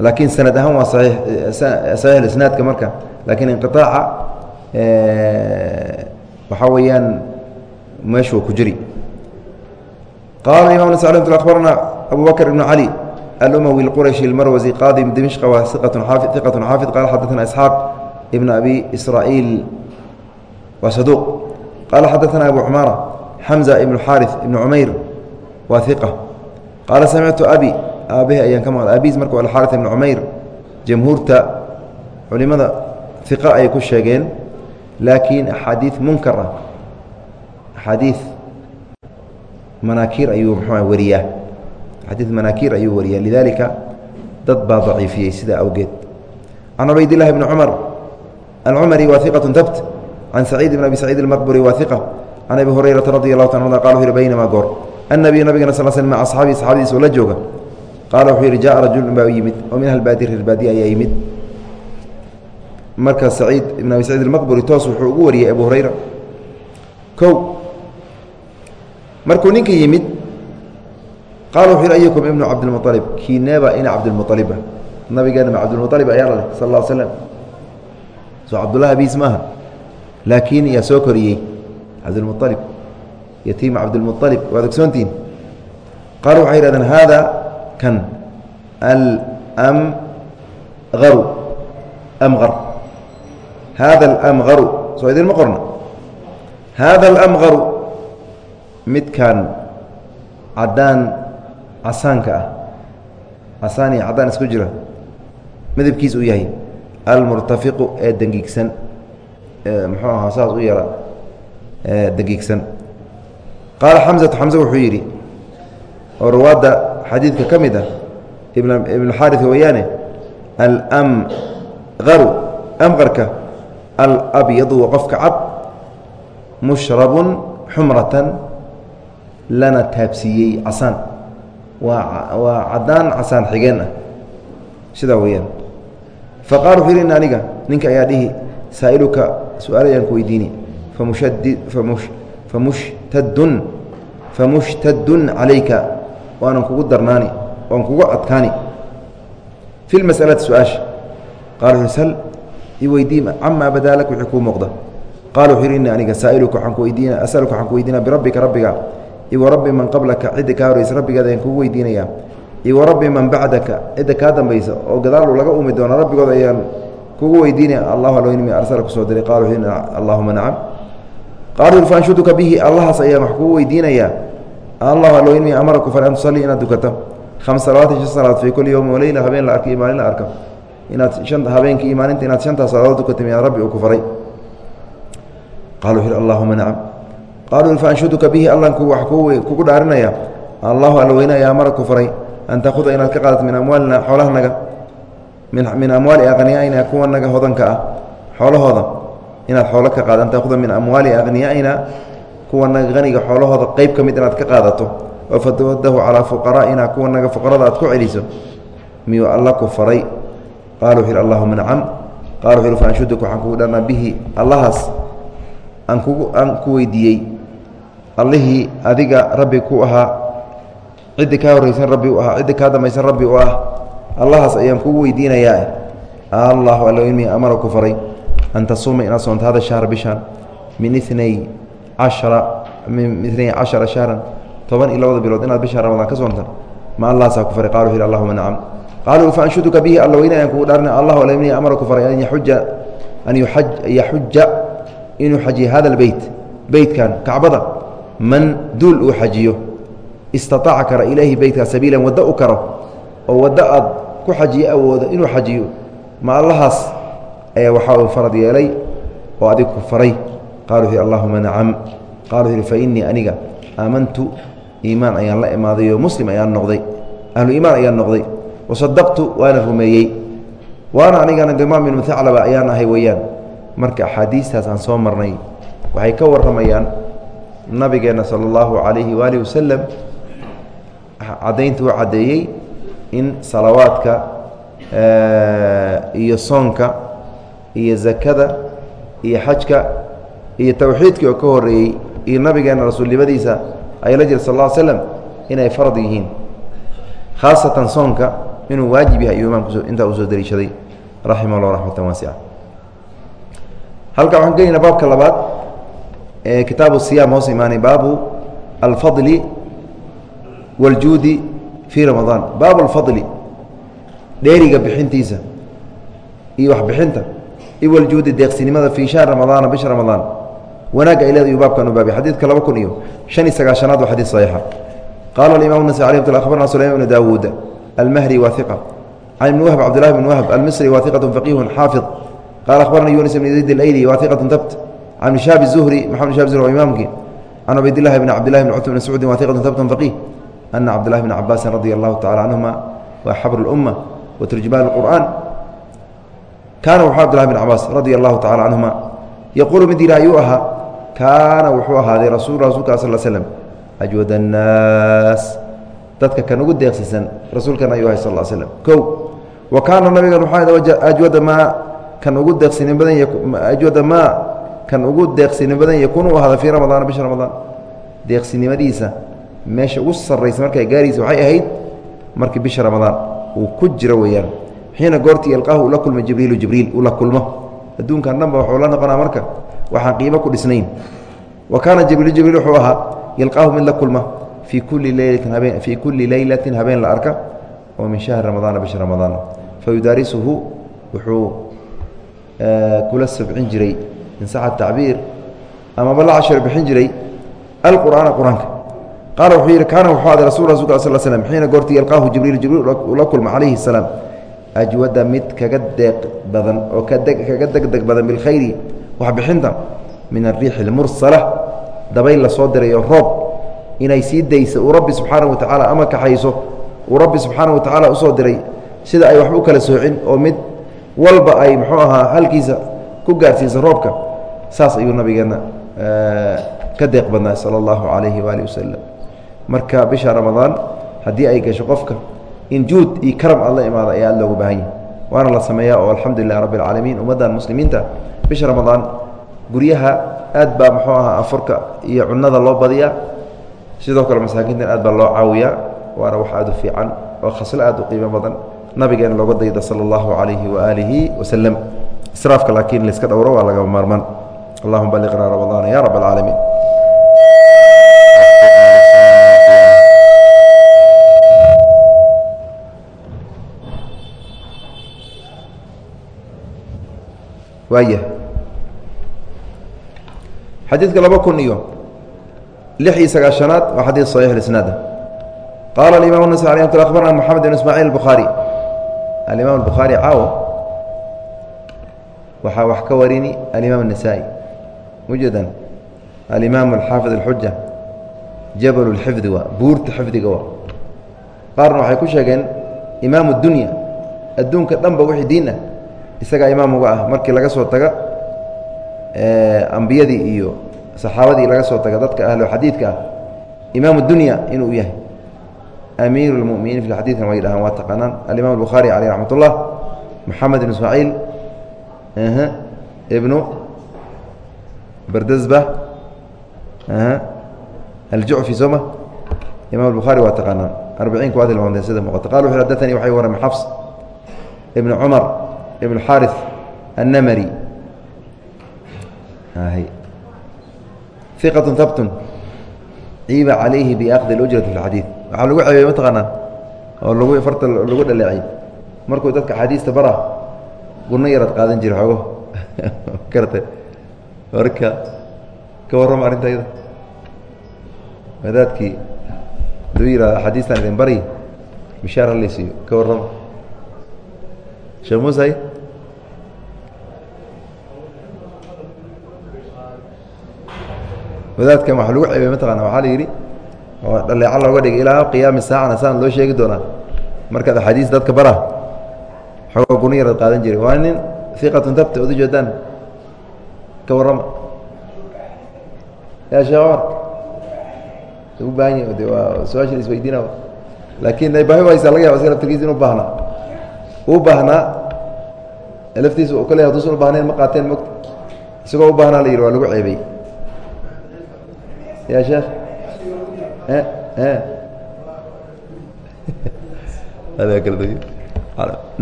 Laakiin sanad ahaan waa saii saxiix isnaadka marka. Laakiin inqiaaca waxaa weeyaan meeshu ku jiri. Qaala imam nas mt abarna abu bakr ibn cali alumawi اqurashi اmarwazi qaadi dimishq wa iqatu xaafid qaala xadana isxaaq ibn abi israa'iil waa saduuq qala xadaثna abu cumaara xamza ibn xaariث ibn cumayr waa iqa qaala samictu abi aabahi ayaan ka maqlay aabihiis marka alxaariث ibn cumayr jamhuurta culimada iqa ay ku sheegeen laakiin axaadiid munkar ah axaadiid manaakiir ayuu muxua wariyaa axaadiid manaakiir ayuu wariyaa lidaalika dad baa daciifiyey sidaa awgeed can cubaydillahi bni cumar alcumari waa iqatu tabt can saciid bn abi saciid almaqburi waa iqa can abi hurayrata radi allahu ta wuxu yhi baynamaa goor annabiyu nabigana sal sl maca asxaabii saxaabadiisa oo la jooga qaala wuxuu yidhi jaءa rajulun baa yimid oo min ahlbaadi reer baadi ayaa yimid. Marka saciid ibn abi saciid almaqburi toos wuxuu ugu wariyey abu hurayra kow markuu ninka yimid qaala wuxuu yidhi ayukum ibnu cabdilmualib kiineeba ina cabdilmualiba nabigeena ma cabdilmualib ayaa la leh sal alla slam soo cabdullahi abiis maaha laakiin yaa soo koriyey cabdilmualib yatiima cabdilmualib waad ogsoontihin qaala waxay yidhahdeen haada kan almgaru amar haada alamgaru soo idinma qorna haada alamgaru midkan caddaan casaanka ah. Casaan iyo caddaan isku jira. Midabkiis uu yahay almurtafiqu ee dangiigsan muxuu ahaa saas u yara dangiigsan qaala xamzatu xamse wuxuu yidhi oo ruwaadda xadiidka ka mid ah ibnxaari weeyaane almgaru amqarka alabyadu waa qofka cad mushrabun xumratan lana taabsiiyey casaan. Waa waa caddaan casaan xigeen ah. Sidaa weeyaan faqala wuxuu yidhi in aniga ninka ayaa dhihi saa'iluka su'aal ayaan ku weydiini. Famushtadun famushtadun calayka waanan kugu darnaani waan kugu adkaani. Fi lmas'alati su'aasha qala sal i weydii camaa badaalak wixii kuu muuqda. Qaala wuxuu yidhi aniga saa'iluka waxaan ku weydiina asaluka waxaan ku weydiinaya birabbika rabbiga iwa rabbi man qablaka cidda kaa horaysa rabbigeeda ayaan kugu weydiinayaa iwa rabbi man bacdaka. Cidda kaa dambaysa oo gadaalu laga umi doona rabbigooda ayaan kugu weydiinaya allahu alnimi arsala ku soo diray. Yidhi allahuma nacam. Qaala wuxu faanshuduka bihi. Allahaas ayaan wax kugu weydiinayaa allahu alnimi amaraku fal an tusalii inaad dukato. Khams salawaatin shan salaad fii kulli yowmi waleyla habeen la arka iyo maalin la arka inaad an habeenkii iyo maalinta inaad shantaas salaadood dukata miyaa rabbi uu ku faray? Qala wuxu allahuma nacam. Qaaluu faanshuduka bihi. Allan wax kugu dhaarinaya allahu alla weyne ayaa amara ku faray an takuda inaad ka qaadato min amwaalina xoolahanaga min amwaali aqhniyaaina kuwanaga hodanka ah xoolahooda inaad xoolo ka qaad an takuda min amwaali akhniyaaina kuwanaga haniga xoolahooda qeyb ka mid inaad ka qaadato oo fatawadahu calaa fuqaraa'ina kuwanaga fuqarada aad ku celiso miyuu alla ku faray qala wuxu allahuma nacam qala wuxu yhi faanshuduka waxaan kugu dhaarnaa bihi allahaas aan kugu aan ku weydiiyey allihii adiga rabbi ku ahaa ciddi kaa horraysan rabbi u ahaa ciddi kaa dambaysan rabbi u ah. Allahaas ayaan kugu weydiinayaa. Allahu alla ilmii amara ku faray. An tasuuma inaad soonto hada shahr bishaan min inay cashara min inay cashara shahran toban iyo labada bilood inaad bisha ramadaan ka soonta ma allahaasaa ku faray. Qala wuxu yhi allahuma nacam. Qaaluu faanshuduka bihi alla weyne ayaan kugu dhaarna allahu alla ilmii amara ku faray. An yaxuja an yaxuja inuu xajiye hada albeyt beytkan kacbada. Man duul uu xajiyo istaaaca kara ilaahi beytkaa sabiilan waddo u karo oo waddo aad ku xajiyo awoodo inuu xajiyo ma allahaas ayaa waxaa farad yeelay oo adig ku faray. Qaalu allahuma nacam. Wuxu fa innii aniga aamantu. Iimaan ayaan la imaaday oo muslim ayaan noqday. Ahlu iimaan ayaan noqday. Wasadaqtu waana rumeeyey. Waana anigana dimaam ibnu thaclaba ayaan ahay weeyaan. Marka axaadiistaas aan soo marnay waxay ka warramayaan nabigeenna sala allahu calayhi waaalih wasalam caddaynta uu caddeeyey in salawaadka iyo soonka iyo zakada iyo xajka iyo towxiidkii oo ka horreeyey iyo nabigeenna rasuulnimadiisa ay la jira sal ll slam inay farad yihiin. Khaasatan soonka inuu waajib yahay ayuu imaamku intaa uu soo deliishaday raximah llah raxmatan waasica halka waxaan gelaynaa baabka labaad ee kitaabu siyaam hoos imaanay baabu alfadli wاljuudi fii ramadaan baabu alfadli dheeriga bixintiisa iyo waxbixinta iyo waljuudi deeqsinimada fii shahr ramadaana bisha ramadaan wanaagga ay leedayu baabkan u baabay xadiidka laba kun iyo شhan iyo sagaashanaad waa xadiid صaxiixa qaala alimam النasي alي mt abarna sulayman bn daawuud almahri wa iqa can ibn wahb cabdillahi bn wahb almisri wa iqaة faqihu xaafiظ qala akhbarana yunis bn zayd اlayli wa iqaة tabt can shaab الzuhri maxamed shab zuhri waa imaamkii can cubaydillahi bn cabdillahi bn cutb bn scuudi wa iqaة tabt faqih ana cabdulahi bn cabaasin radia allahu tacala canhuma waa xabr اlumma wa turjumaan اqur'aan kaana wuxuu cabdulahi bn cabaas radia allahu tacala canhuma yaquulu mid yidhaha ayuu ahaa kaana wuxuu ahaaday rasu rasuulka sal slm ajwad annaas dadka kan ugu deeqsisan rasuulkan ayuu ahay sal slm kow wa kaana nabigan waxaa ajwada maa kan ugu deeqsinin badan ajwada maa kan ugu deeqsinin badan yakunu ahaada fii ramadaana bisha ramadaan deeqsinimadiisa meesha ugu sarraysa markay gaaraysa waxay ahayd markii bisha ramadaan uu ku jiro weeyaan. Xiina goortii ilqaahu ula kulma jibriilu jibriil ula kulmo. Adduunkan dhanba waxuu la noqonaa marka waxaan qiimo ku dhisnayn. Wa kaana jibriil jibriil wuxuu ahaa yilqaahu mid la kulma. Fii kulli leylatin habeen fii kulli leylatin habeen la arka. Oo min shahri ramadaana bisha ramadaan fa yudaarisuhu wuxuu kula sabcin jiray insaxa tacbiir amaba la cashir bixin jiray alqur'aana qur'aanka qaala wuxuu yidhi kaana wuxuu aday rasul rasulka sal slm xiina goortii yalqaahu jibriil jibriil ula kulma calayhi salaam. Ajwada mid kaga deeq badan oo kaga degdeg badan bilkhayri waxbixinta min ariixi اlmursala dabayl la soo dirayo roob. Inay sii daysa uu rabbi subxaana wa tacaala ama kaxayso uu rabbi subxaana wa tacaala u soo diray sida ay waxba u kala soocin oo mid walba ay muxuu ahaa halkiisa ku gaarsiisa roobka saas ayuu nabigeenna ka deeq badnaa sala allahu calayhi waaalih wasalam marka bisha ramadaan haddii ay gasho qofka in juud iyo karam aad la ayaa aad loogu baahan yahy waana la sameeyaa oo alxamdu rabbi alcaalamiin ummaddan muslimiinta bisha ramadaan guryaha aad baa muxuu ahaa afurka iyo cunada loo badiyaa. Sidoo kale masaakiintan aad baa loo caawiyaa waana wax aad u fiican oo khaslo aad u qiimo badan. Nabigeena looga dayda sala allahu calayhi waaalihi wasalam israafka laakiin layska dhowro waa lagama maarmaan. Allahuma balliqnaa ramadaana ya rab alcaalamiin waaya xadiidka laba kun iyo lix iyo sagaashanaad waa xadiid صaxiix isnaada qaala alimam الnas alي mt abarna moxamed bn ismaaciil الbukhaari alimaam الbukhaari caawo waxaa wax ka warini alimaam الnasaa-i mujadan alimaam alxaafid اlxuja jabal اlxifdi waa buurta xifdiga waa qaarna waxay ku sheegeen imaam اdunya adduunka dhanba wixii diin ah isagaa imaam uga ah markii laga soo taga ambiyadii iyo saxaabadii laga soo taga dadka ahlo xadiidka ah imaam اdunya inuu yahay amiir اlmuminiin fi xadiidkan way dhahaan waa taqaanaan alimam الbukhaari caleyh raxmat ullah moxamed ibn ismaaciil ibnu berdasba aljucfi sooma imam الbukhaari waa taqaanaan arbiciin kuwaad ilmaamdeen sida muuqata qal wuxu hadatanii waxay warrame xafs ibn cumar ibn xaariث annamari iqatun habtun ciiba calayhi biakdi اlujrati fi اlxadiid waxaa lagu ceebey mataqaanaa oo lagu farta lagu dhaleecay markuu dadka axaadiista bara gurno yaraad qaadan jira xoogo karta marka ka warrama arrintayda wadaadkii haduu yihahdo axaadiistan idin bari mishaar halaysiiyo ka warrama sheekh muusay wadaadkan waxa lagu ceebay mataqana waxaa la yidhi oo dhaleeco looga dhigay ilaa qiyaami saacana saan loo sheegi doonaa. Markaad axaadiis dadka bara xogoo guni yaraad qaadan jiray. Waa nin iqatun tabta oda jeedaan ka warrama. Ya sheekh omar u baahan yahi de waa su'aashan isweydiina laakiin baahi haysa laga yaba iska laftirkiisa inu baahnaa uu baahnaa laftiisa kale haduusan u baahnayn ma qaateen mota isagoo u baahnaa la yidhi waa lagu ceebay ya sheekh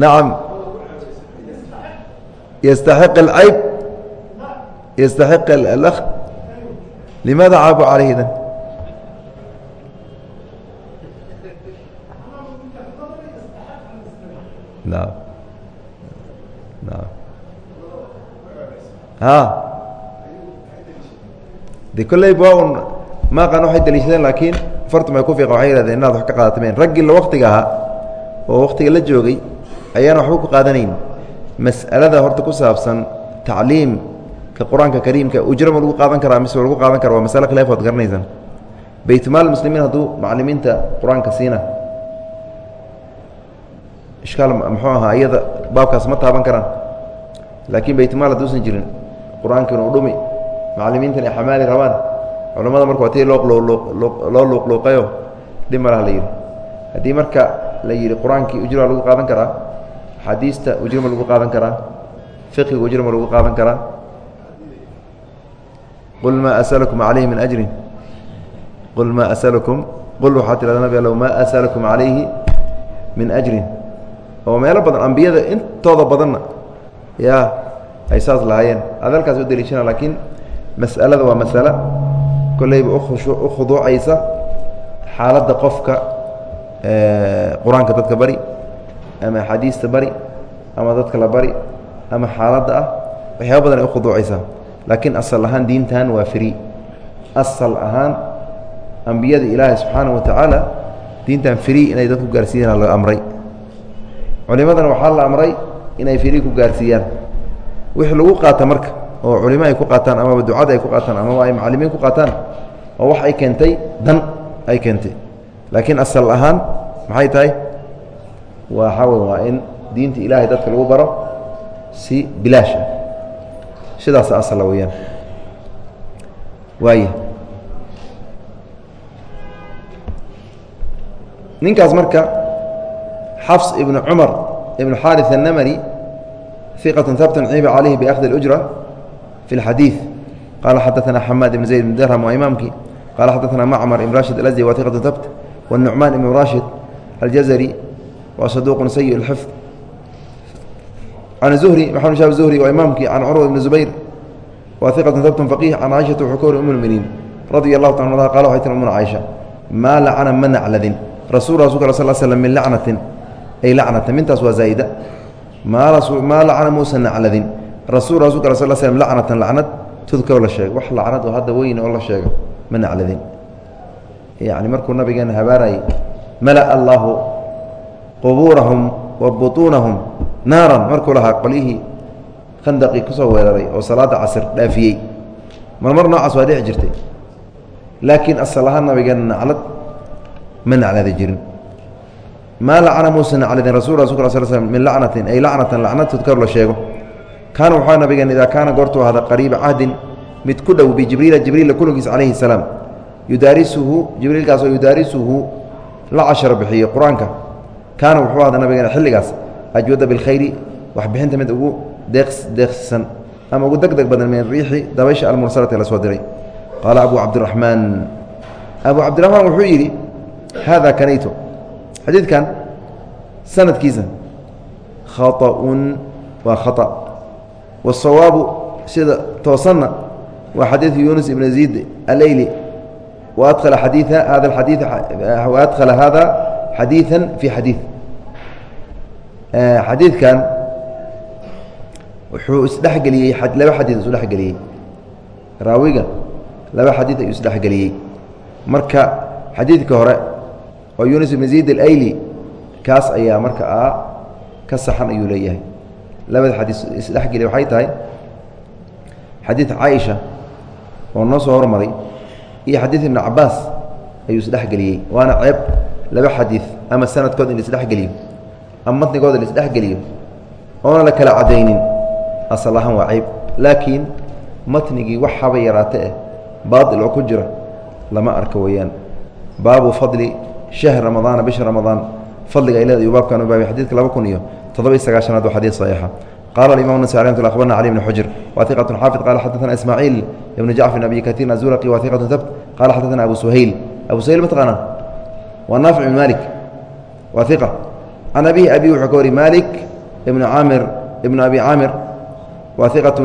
nacam yastaxiq alcayb yastaxiq alakh limaada caabu calayhi idan naam naam a de kolley ba un maaqan waxay daliishadeen laakiin fartum ay ku fiiqa waxay yihahdeen inaad wax ka qaadatameen raggii la waktiga ahaa oo waktiga la joogay ayaana waxba ku qaadanayn. Mas'alada horta ku saabsan tacliimka qur'aanka kariimka ujro ma lagu qaadan karaa mise lagu qaadan kara waa masale khilaaf oad garanaysaan baytmaal muslimiin hadduu macalimiinta qur'aanka siina ishkaal muxuu ahaa iyada baabkaas ma taaban karaan. Laakiin baytmaal hadduusan jirin qur'aankiina u dhumi macalimiintan ay xamaali rabaan culamada marka waa tii loo luuqluuqayo dhib malaha la yidhi. Haddii marka la yidhi qur'aankii ujra lagu qaadan karaa xadiista ujro ma lagu qaadan karaa fiqiga ujro ma lagu qaadan karaa qul maa asalkum calayhi min ajrin qul maa asalkum qul waxaa tirahda nabi allow maa asalkum calayhi min ajrin. Oo meelo badan ambiyada intooda badanna yaa ay saas lahaayeen. Adalkaas u daliishana laakiin mas'alada waa masale kolleyba u khuduucaysa xaaladda qofka qur'aanka dadka bari ama axaadiista bari ama dadka la bari ama xaaladda ah waxyaaba badan ay u khuduucaysaa laakiin asal ahaan diintan waa free asal ahaan ambiyada ilaahay subxaana wa tacaala diintan free inay dadku gaarsiiyaan la amray. Culimadana waxaa la amray inay free ku gaarsiiyaan. Wixii lagu qaata marka oo culimo ay ku qaataan amaba ducada ay ku qaataan amaba ay macalimiin ku qaataan oo wax ay keentay dan ay keentay laakiin asal ahaan maxay tahay waxaa wey waa in diinta ilaahay dadka lagu baro si bilaash ah sidaas asala weeyaan waaya ninkaas marka xafs ibnu cumar ibnu xaari الnamri iqaة habta ciba calayhi biأkhdi اlأjra fi اlxadiiث qala xadaثna xamaad ibn zayd ibn dirham waa imaamkii qala xadaثna macmar ibn rashid alأsdi wa iqaة habt والnucmaan ibn rashid aljazri wa saduq sayi اlxifd can zuhri maxamed shab zuhri waa imaamkii can curwa ibn zubayr wa iqaة habt faqih can caiشhaةa wuxuu ka wari um اlminiin radi اlahu ta anha qala waxay tir umna caiشha maa lacna ma nacladin rasul rasulka sal slm min lacnatin ay lacnatan mintaas waa zaa'ida maa lacna muusan nacladin rasul rasulka sal slm lacnatan lacnad tudkaro la sheego wax lacnad oo hadda weyn oo la sheego ma nacladin yani markuu nabigeena habaarayay mala'a allaahu qubuurahum wa butuunahum naaran. Markuu lahaa qolyihii khandaqii ku soo weeraray oo salaada casr dhaafiyey. Marmar noocaas waa dhici jirtay. Laakiin asal ahaan nabigeena naclad ma naclada jirin. Maa lacna muusa nacladin rasul rasulka sl slm min lacnatin ay lacnatan lacnad tudkaru la sheego kaana waxaa nabigeen idaa kaana goortuu ahada qariiba cahdin mid ku dhow bijibriila jibriila kulankiisa calayhi salaam yudaarisuhu jibriilkaasoo yudaarisuhu la cashar bixiye qur'aanka. Kaana wuxuu ahda nabigeena xilligaas. Ajwada bilkhayri waxbixinta mid ugu deeqsisan ama ugu deg deg badan min riixi dabaysha almursalati la soo diray. Qaala abu cabdiraxmaan abu cabdiraxmaan wuxuu yidhi haadaa kanayto xadiidkan sanadkiisa khaطaun waa khaa والsawaabu sida toosanna waa xadiiثu yunus ibn زid alayli وadkla xadiiثa hada xadii وadkhala hada xadiiثa fi xadiiث xadiidkan wuxuu isdhexgeliyey laba xadiid isu dhexgeliyey raawiga laba xadiid ayuu isdhexgeliyey marka xadiidka hore oo yunis ibn zayd alayli kaas ayaa marka a ka saxan ayuu leeyahay labada xadiis isdhexgeliya waxay tahay xadiid caaisha oo noo soo hormaray iyo xadiid ibn cabaas ayuu isdhexgeliyey waana ceeb laba xadiid ama sanadkood in la isdhexgeliyo ama matnigooda la isdhexgeliyo oona la kala cadaynin asal ahaan waa ceyb laakiin matnigii wax haba yaraate eh baail oo ku jira lama arka weeyaan. Baabu fadli shahr ramadaana bisha ramadaan fadliga ay leeda ayuu baabkan u baabay xadidka laba kun iyo toddoba-iyo sagaashanaad waa xadiid saxiixa. Qala alimam nasa amt akhbarna cali bn xujr wa iqat xaafid qala xadaثna ismaaciil ibnu jacfin abi katiirin azuraqi wa iqatu habt qala xadaثna abu suhayl. Abu suhayl ma taqaanaa? Waa naafic ibn malik waa iqa can abihi abi wuxuu ka wari malik ibnu caamir ibnu abi caamir waa iqat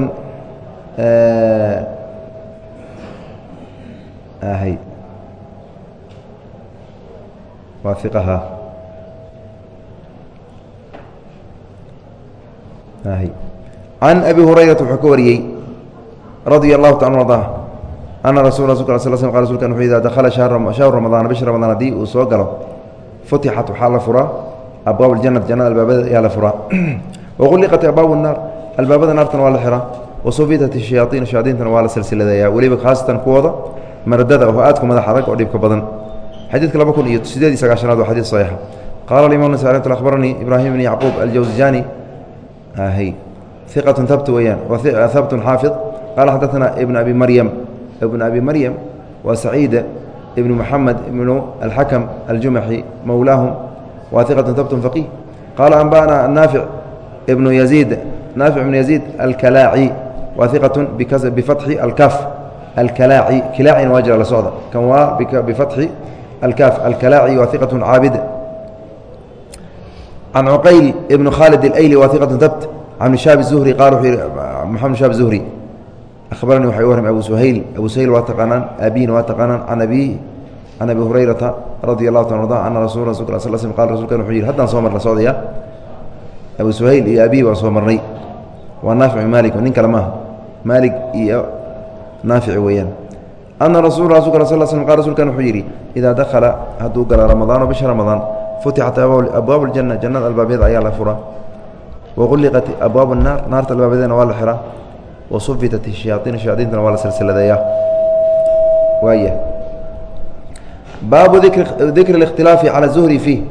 hy waa iqaha can abi hurayrata wuxuu ka wariyey radia allahu ta arda ana rasu qa ida dakhala shahru ramadaan bish ramadaan haddii uu soo galo futixat waxaa la furaa abwaab janati jannada albaabadeed ayaa la furaa. Waquliqat abwaabu naar albaabada naartana waa la xiraa wasufitat shayaain shayaatintana waa la silsiladeeyaa weliba khaasatan kuwooda mardada oo aadku madax adag oo dhibka badan. Xadiidka laba kun iyo sideed iyo sagaashanaad waa xadiid saxiixa qaala imaam nasai abaranii ibraahim bn yacquub aljawsjaani aljawزjaani iqatun habt weyaan habtun xaafid qaala xadaثna ibn abi maryam ibn abi maryam waa saciida ibnu muxamed ibnu alxakam aljumaxi mowlaahum waa iqatun habtun faqih qaala anba'na naafic ibnu yaziid naafic ibnu yaziid alkalaaci waa iqatun bifatxi alkaaf alkalaaci kilaacina waa jira la socda kan waa bifatxi alkaaf alkalaaci waa iqatun caabid can cuqayl ibn khaalid اlayli waa iqatun habt can shaab zuhri qaal wuxuu yihi maxamed shaab zuhri akhbaranii waxay u warramay abu suhayl abu suhayl waa taqaanaan aabihina waa taqaanaan can abihi can abi hurayrata radi allahu ta arda ana sl sl qal rasulkan wuxuu yihi haddaan soo mar la socdaya abu suhayl iyo abihi waan soo marnay waa naafic maalik nin kale maaha maalig iyo naafici weeyaan ana rasul rasulka sl sl qal rasulkan wuxuu yidhi idaa dakhala hadduu gala ramadaano bisha ramadaan futixat abwaab اljanna jannada albaabyada ayaa la furaa waquliqat abwaab الnaar naarta albaabyadana waa la xiraa wasufitat shayaaiin shayaadiintana waa la silsiladeeyaa waaya baabu dikri اlاkhtilaafi calى zuhri fiih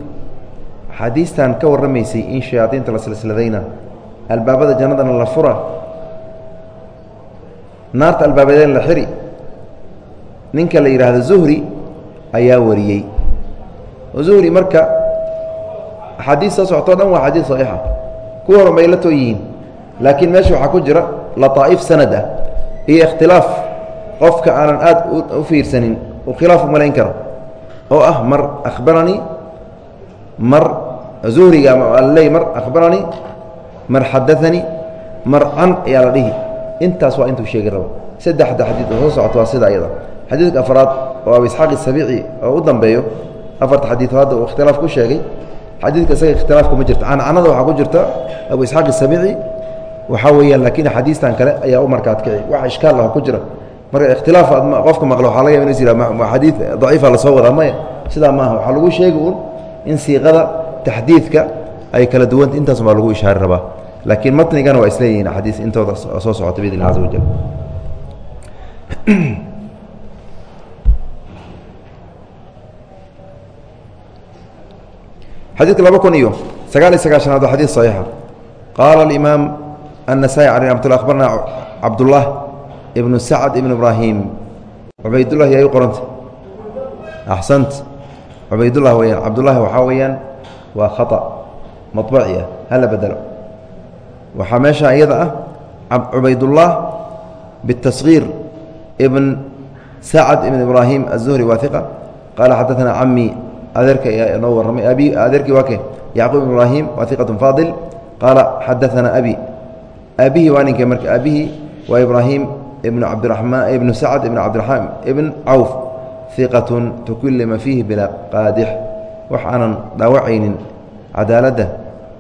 xadiistan ka warramaysay in shayaadiinta la silsiladayna albaabada jannadana la fura naarta albaabadeena la xiri ninka la yidhaahdo zuhri ayaa wariyey zuhri marka axaadiis soo dhan waa xadiis saxiixa. Kuwa hore may la too laakiin meesha waxaa ku jira lataa'if sanad iyo ikhtilaaf qofka aanan aad u fiirsanin uu khilaaf u malayn karo oo ah mar akhbaranii mar zuhriga aley mar akhbaranii mar xadaanii mar can ayaa la dhihi. Intaas waa intuu sheegi rabo. Saddexda xadiid oo soo socoto waa sida ayada. Xadiidka afraad oo abu isabiici oo u dambeeyo afarta xadiioo hadda uu ikhtilaaf ku sheegay xadiidka isaga ikhtilaaf kuma jirto. Cancanada waxaa ku jirta abu isxaaq isabiici waxaa weeyaan laakiin xadiistan kale ayaa u markaad kici wax ishkaal ah ku jira. Marka ikhtilaaf qofka maqlo waxaa laga yaba inu yira xadiid daciifa la soo wadaa maya. Sidaa maaha waxaa lagu sheegi un in siiqada taxdiidka ay kala duwanta intaas baa lagu ishaari rabaa. Laakiin matnigana waa isleeyihiin axaadiis intooda soo socota biidn caza wajal xadiidka laba kun iyo sagaal iyo sagaashanaad waa xadiid saxiixa. Qaala alimaam annasaa-i cali raxmatullah akhbarnaa cabdullah ibnu sacad ibnu ibraahim. Cubaydullah yay u qoranta axsant. Cubaydullah weyaan cabdullahi waxaa weeyaan waa khata mabaci hala bedelo. Waxaa meesha iyada ah cubaydullah bitasgiir ibn sacad ibn ibraahim aلzuhri waa qaala xadaثana camii adeerka noo waramay abi adeerkii waa ke yacquub ibn ibraahim waa iqatun faadil. Qaala xadaanaa abi. Aabihii waa ninkay marka? Aabihii waa ibraahim ibnu cabdiramaan ibnu sacad ibn cabdiraxmaan ibn cawf. Iqatun tukullima fiihi bilaa qaadix. Wax aanan dhaawacaynin. Cadaaladda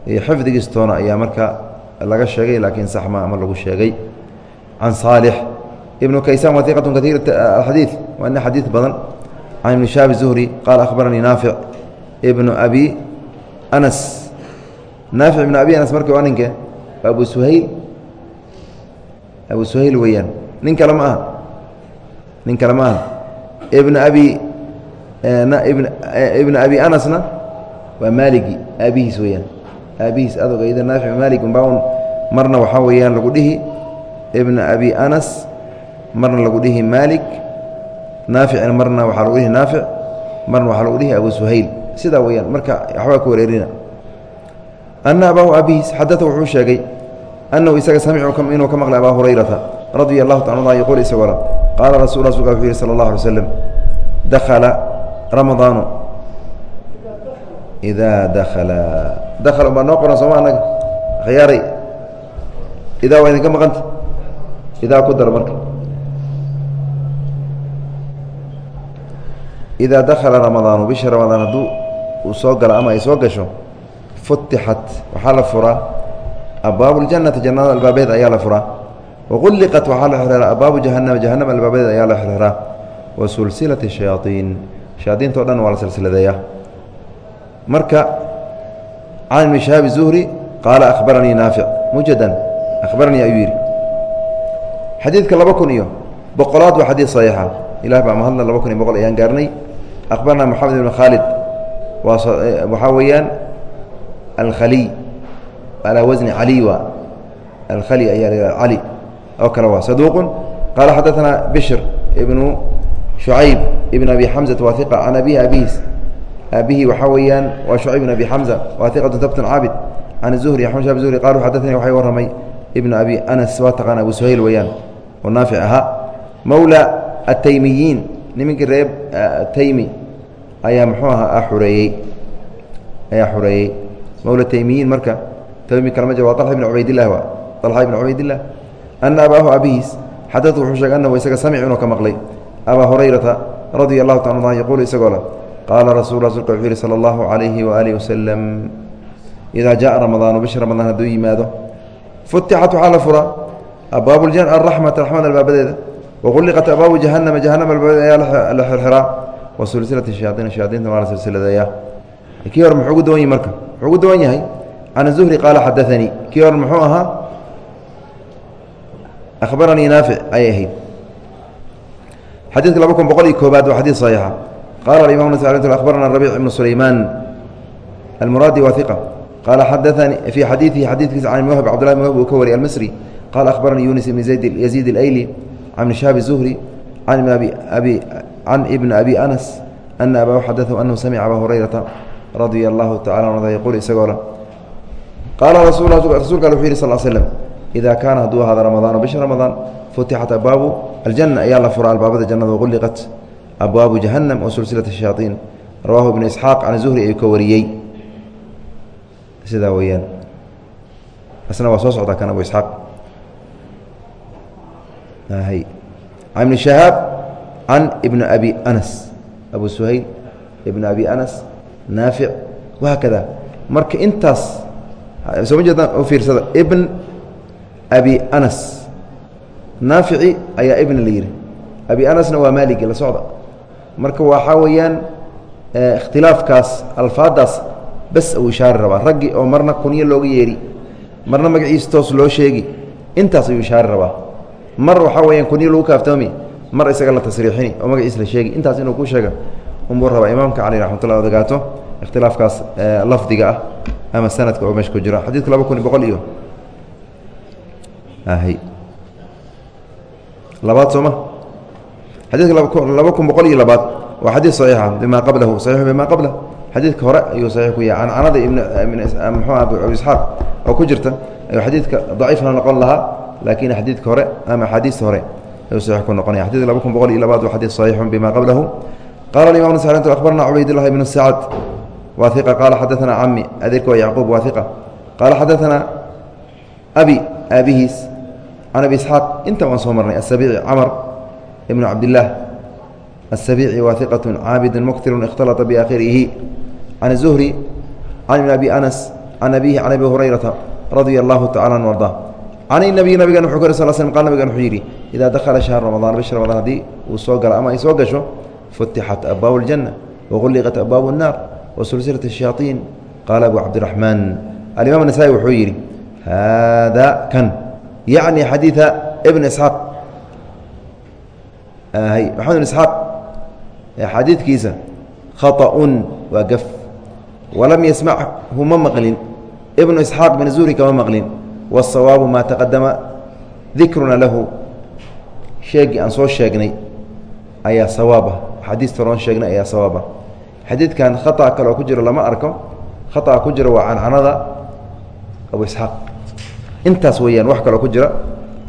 iyo xifdigiis toona ayaa marka laga sheegay laakiin sax maa mar lagu sheegay. Can saalix ibnu kaysaan waa iqatun kaiir axadiid waa ina xadiid badan can ibni shaabi zuhri qaala akhbaranii naafic ibnu abi anas naafic ibnu abi anas marka waa ninke waa abu suhayl abu suhayl weeyaan nin kale ma aha nin kale ma aha ibnu abi ibnu abi anasna waa maaligi aabihiis weeyaan aabihiis adoga ida naafic maalik unbaa marna waxaa weeyaan lagu dhihi ibna abi anas marna lagu dhihi maalik naaficna marna waxaa lagu dhihi naafic marna waxaa lagu dhihi abu suhayl. Sidaa weyaan marka waxbaa ku wareerina. Ana abaahu abihiis xadata wuxuu sheegay annahu isaga samicu inuu ka maqlay abaa hurayrata radia allahu taala a yaquul isagoo la qaala rasul rasulka wuxuu yihi sala allah alay slam dakhala ramadaanu idaa dakhala. Dakhala umbaa noo qoran sooma anaga khiyaaray idaa waa idinka maqanta? Idaa ku daro marka idaa dakhala ramadaanu bisha ramadaan hadduu uu soo galo ama ay soo gasho futixat waxaa la furaa abwaabu اljannati jannada albaabeed ayaa la furaa waqulliqat waxaa la xirxiraa abwaabu jahanama jahanama albaabeed ayaa la xirxiraa wa sulsilati shayaaiin shayaadiinta o dhan waa la silsiladeeyaa marka can ibni shihaabi zuhri qaala akhbaranii naafic mujadan akhbaranii ayuu yidhi xadiidka laba kun iyo boqolaad waa xadiid saxiixa ilah baa mahadla laba kun iyo boqol ayaan gaarnay akhbarna moxamed ibn khaalid waxaa weeyaan alkhaliy alaa wasni cali waa alkhali ayaa cali oo kale waa saduuqun qaala xadaثana bishr ibnu shucayb ibn abi xamزata waa iqa can abihi abihiis aabihii waxaa weeyaan waa shucayb ibn abi xamza waa iqatu tabtun caabid can zuhri axmed shab zuhri qalu xadaثani waxay warramay ibnu abi anas waa taqaan abu suhayl weeyaan oo naafic ahaa mawla ataymiyiin nimankii reer taymi ayaa muxuu ahaa xureeyey ayaa xureeyey mawla taymiyiin marka taymi kalma jir waa alxa ibn cubaydilah waa alxa ibn cubaydilah ana abaahu abihiis xadatu wuxuu sheegay anahu isaga samic inuu ka maqlay. Abaa hurayrata radia allahu taala an yaquulu isagoo le qaala rasul rasulka wuxuu yihi sala allahu calayhi waaalihi wasalam idaa jaءa ramadaanu bisha ramadaan hadduu yimaado futixat waxaa la furaa abwaabu araxmati raxmada albaabadeeda waquliqat abwaabu jahanama jahanama albaabadeeda ayaa la xirxiraa wa silsilati shayaaiin shayaadiinta waa la silsiladeeyaa kii hore muxuu ugu duwan yahi marka muxuu ugu duwan yahay can zuhri qaala xadaanii kii hore muxuu ahaa akhbaranii naafic ayay ahayd xadiidka laba kun boqol iyo koobaad waa xadiid saxiixa qala aimam nas akhbarana rabiic ibnu sulaymaan almuraadi waa iqa qaala xadaanii fii xadiidihi xadiidkiisa can mwhab cbdulahi mwhab uu ka wariyay almisri qala akhbaranii yunis ibn yaziid اlayli can ibni shahab zuhri can ibni abi anas ana abaahu xadaahu anahu samica abaa hurayrata radia allahu tacala an yaquul isagoo le qaala rasuulka al wuxu yih sal slm ida kaana hadduu ahaada ramadaanu bisha ramadaan futixat abwaabu aljanna ayaa la fura albaabada jannada waquliqat abwaabu jahannam wa sulsilat shayaaiin rawaahu ibnu isxaaq can zuhri ayuu ka wariyey sidaa weyaan isna waa soo socdaa kan abu isxaaq can ibni shahaab can ibni abi anas abu suhayl ibn abi anas naafic wahaakada marka intaas soo ma jeedaan u fiirsada ibn abi anas. Naafici ayaa ibn la yihi abi anasna waa maaligi la socda. Marka waxaa weeyaan ikhtilaafkaas alfaadaas bes uu ishaari rabaa. Raggi oo marna kunyo looga yeeri marna magaciisa toos loo sheegi intaas ayuu ishaari rabaa mar waxaa weyaan kunyo lagu kaaftoomi mar isaga la tasriixini oo magaciisa la sheegi. Intaas inuu ku sheega unbuu rabaa imaamka cali raxmatullah odagaato ikhtilaafkaas lafdiga ah ama sanadka oo meesha ku jiro. Xadiidka laba kun iyo boqol iyo labaad sooma. Xadiidka laba kun boqol iyo labaad waa xadiid saxiixa bima qablahu saxiixu bima qablah xadiidka hore ayuu saxiix ku yahay. Cancanada ibn mxuu abu isxaaq oo ku jirta ayuu xadiidka daciifna noqon lahaa laakiin xadiidka hore ama axaadiista hore ayuu saxiix ku noqonaya xadidka laba kun boqol iyo labaad waa xadiid saxiixun bima qablahu qala imam s abarna cubaydاlahi bn sacd wa iqa qaala xadaana cami adeerka yacquub waa iqa qaala xadaana abi aabihiis can abi isxaaq inta waan soo marnay asabici camar ibnu cabdillaah asabici waa iqat caabidun muktirun ikhtalata biaakhirihi can zuhri can ibn abi anas can abihi can abi hurayrata radia allahu tacala an arda can inabiy nabigan wuxuu kor sal slm qal nabigan wuxuu yidhi idaa dakhala shahr ramadaan bisha ramadaan haddii uu soo galo ama ay soo gasho futixat abwaabu اljanna waquliqat abwaabu الnaar wasulsilat الshayaaطiin qaala abu cabdiraxmaan alimaam nasaa-i wuxuu yidhi haada kan yacni xadiida ibn isxaaq maxamed ibn isxaaq xadiidkiisa khaطأun waa gaf walam yasmachu ma maqlin ibnu isxaaq bin zuhri kama maqlin wالsawaabu maa taqadama dikruna lahu sheegii aan soo sheegnay ayaa sawaaba xadiista roon sheegnay ayaa sawaaba xadiidkan khaطأ kale oo ku jiro lama arko khaطأ ku jiro waa cancanada abu isxaaq intaas weeyaan wax kaloo ku jira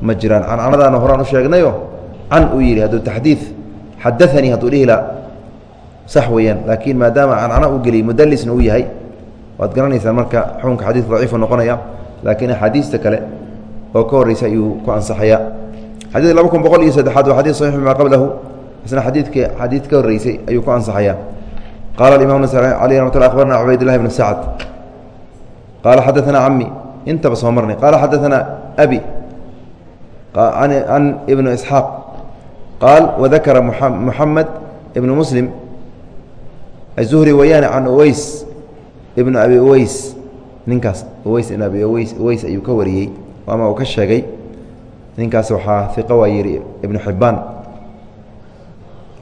ma jiraan cancanadaana horaan u sheegnayo can uu yidhi hadduu taxdiid xadaanii hadduu dhihi la sax weeyaan laakiin maadaama cancana uu geliyey mudalisna uu yahay waad garanaysaan marka xukunka xadiidka daciifu noqonaya laakiin axaadiista kale oo ka horeysa ayuu ku ansaxayaa xadid laba kun boqol iyo saddexaad waa xadii saxiix maa qablahu isna xadiidka xadiid ka horreysay ayuu ku ansaxayaa qaala imam cali ramat lla abarna cubaydillahi bnu sacd qaala xadaana cami intaba soo marnay qaala xadaana abi can ibnu isxaaq qaal wadakara muxamed ibnu muslim azuhri wayaan can uweys ibnu abi uweys ninkaas uweys ibn abi uweys uweys ayuu ka wariyey ama uu ka sheegay ninkaas waxaa iqo waa yihi ibnu xibbaan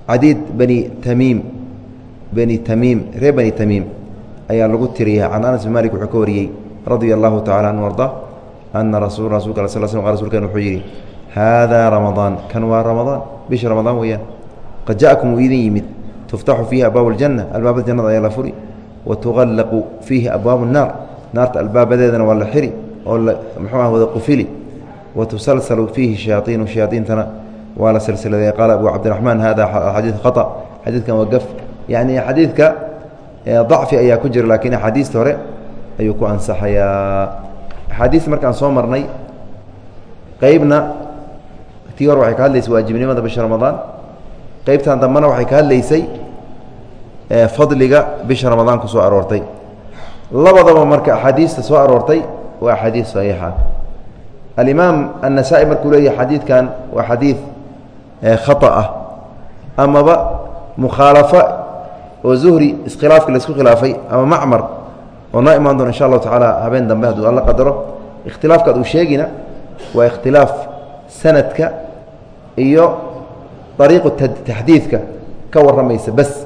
cadiid bani tamiim bani tamiim reer bani tamiim ayaa lagu tiriya can anas bin malik wuxuu ka wariyey radia allahu tacala anhu arda ana rasu rasulka sl sl rsulkan wuxuu yidhi haadaa ramadaan kan waa ramadaan bisha ramadaan weeyaan qad ja'akum uu idin yimid tuftaxu fiihi abwaab اljanna albaabada jannada ayaa la furi wa tuqallaqu fiihi abwaabu الnaar naarta albaabadeedana waa la xiri oo muxuu ah wada qufili. Wa tusalsalu fiihi shayaaiinu shayaaiintana waa la silsiladay qaala abu cabdiraxmaan hada xadiid khaطأ xadiidkan waa gaf yacni xadiidka dacfi ayaa ku jira laakiin axaadiista hore ayuu ku ansaxayaa. Axaadiis markaan soo marnay qeybna tii hore waxay ka hadlaysay waajibnimada bisha ramadaan. Qeybtan dambena waxay ka hadlaysay fadliga bisha ramadaan ku soo aroortay labadaba marka axaadiista soo aroortay waa xadiid saxiixa alimaam annasaa-i markuu leeyahay xadiidkan waa xadiid eh, khata ah. Amaba mukhaalafo oo zuhri iskhilaafki la isku khilaafay ama macmar oo noo imaan doona insha allahu tacaala habeen dambe hadduu alla qadaro ikhtilaafkaad uu sheegina waa ikhtilaaf sanadka iyo dariiqu taxdiidka ka warramaysa bas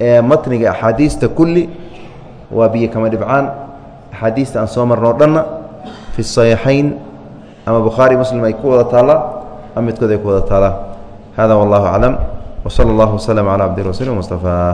ee matniga axaadiista kulli waa biyo kama dhibcaan. Axaadiista aan soo marnoo dhanna fi saxiixayn ama bukhaari muslim ay ku wada taallaa ama midkood ay ku wada taallaa hada wallahu aclam. Wsala allahu waslm calaa cabdi rasuuli mustafaa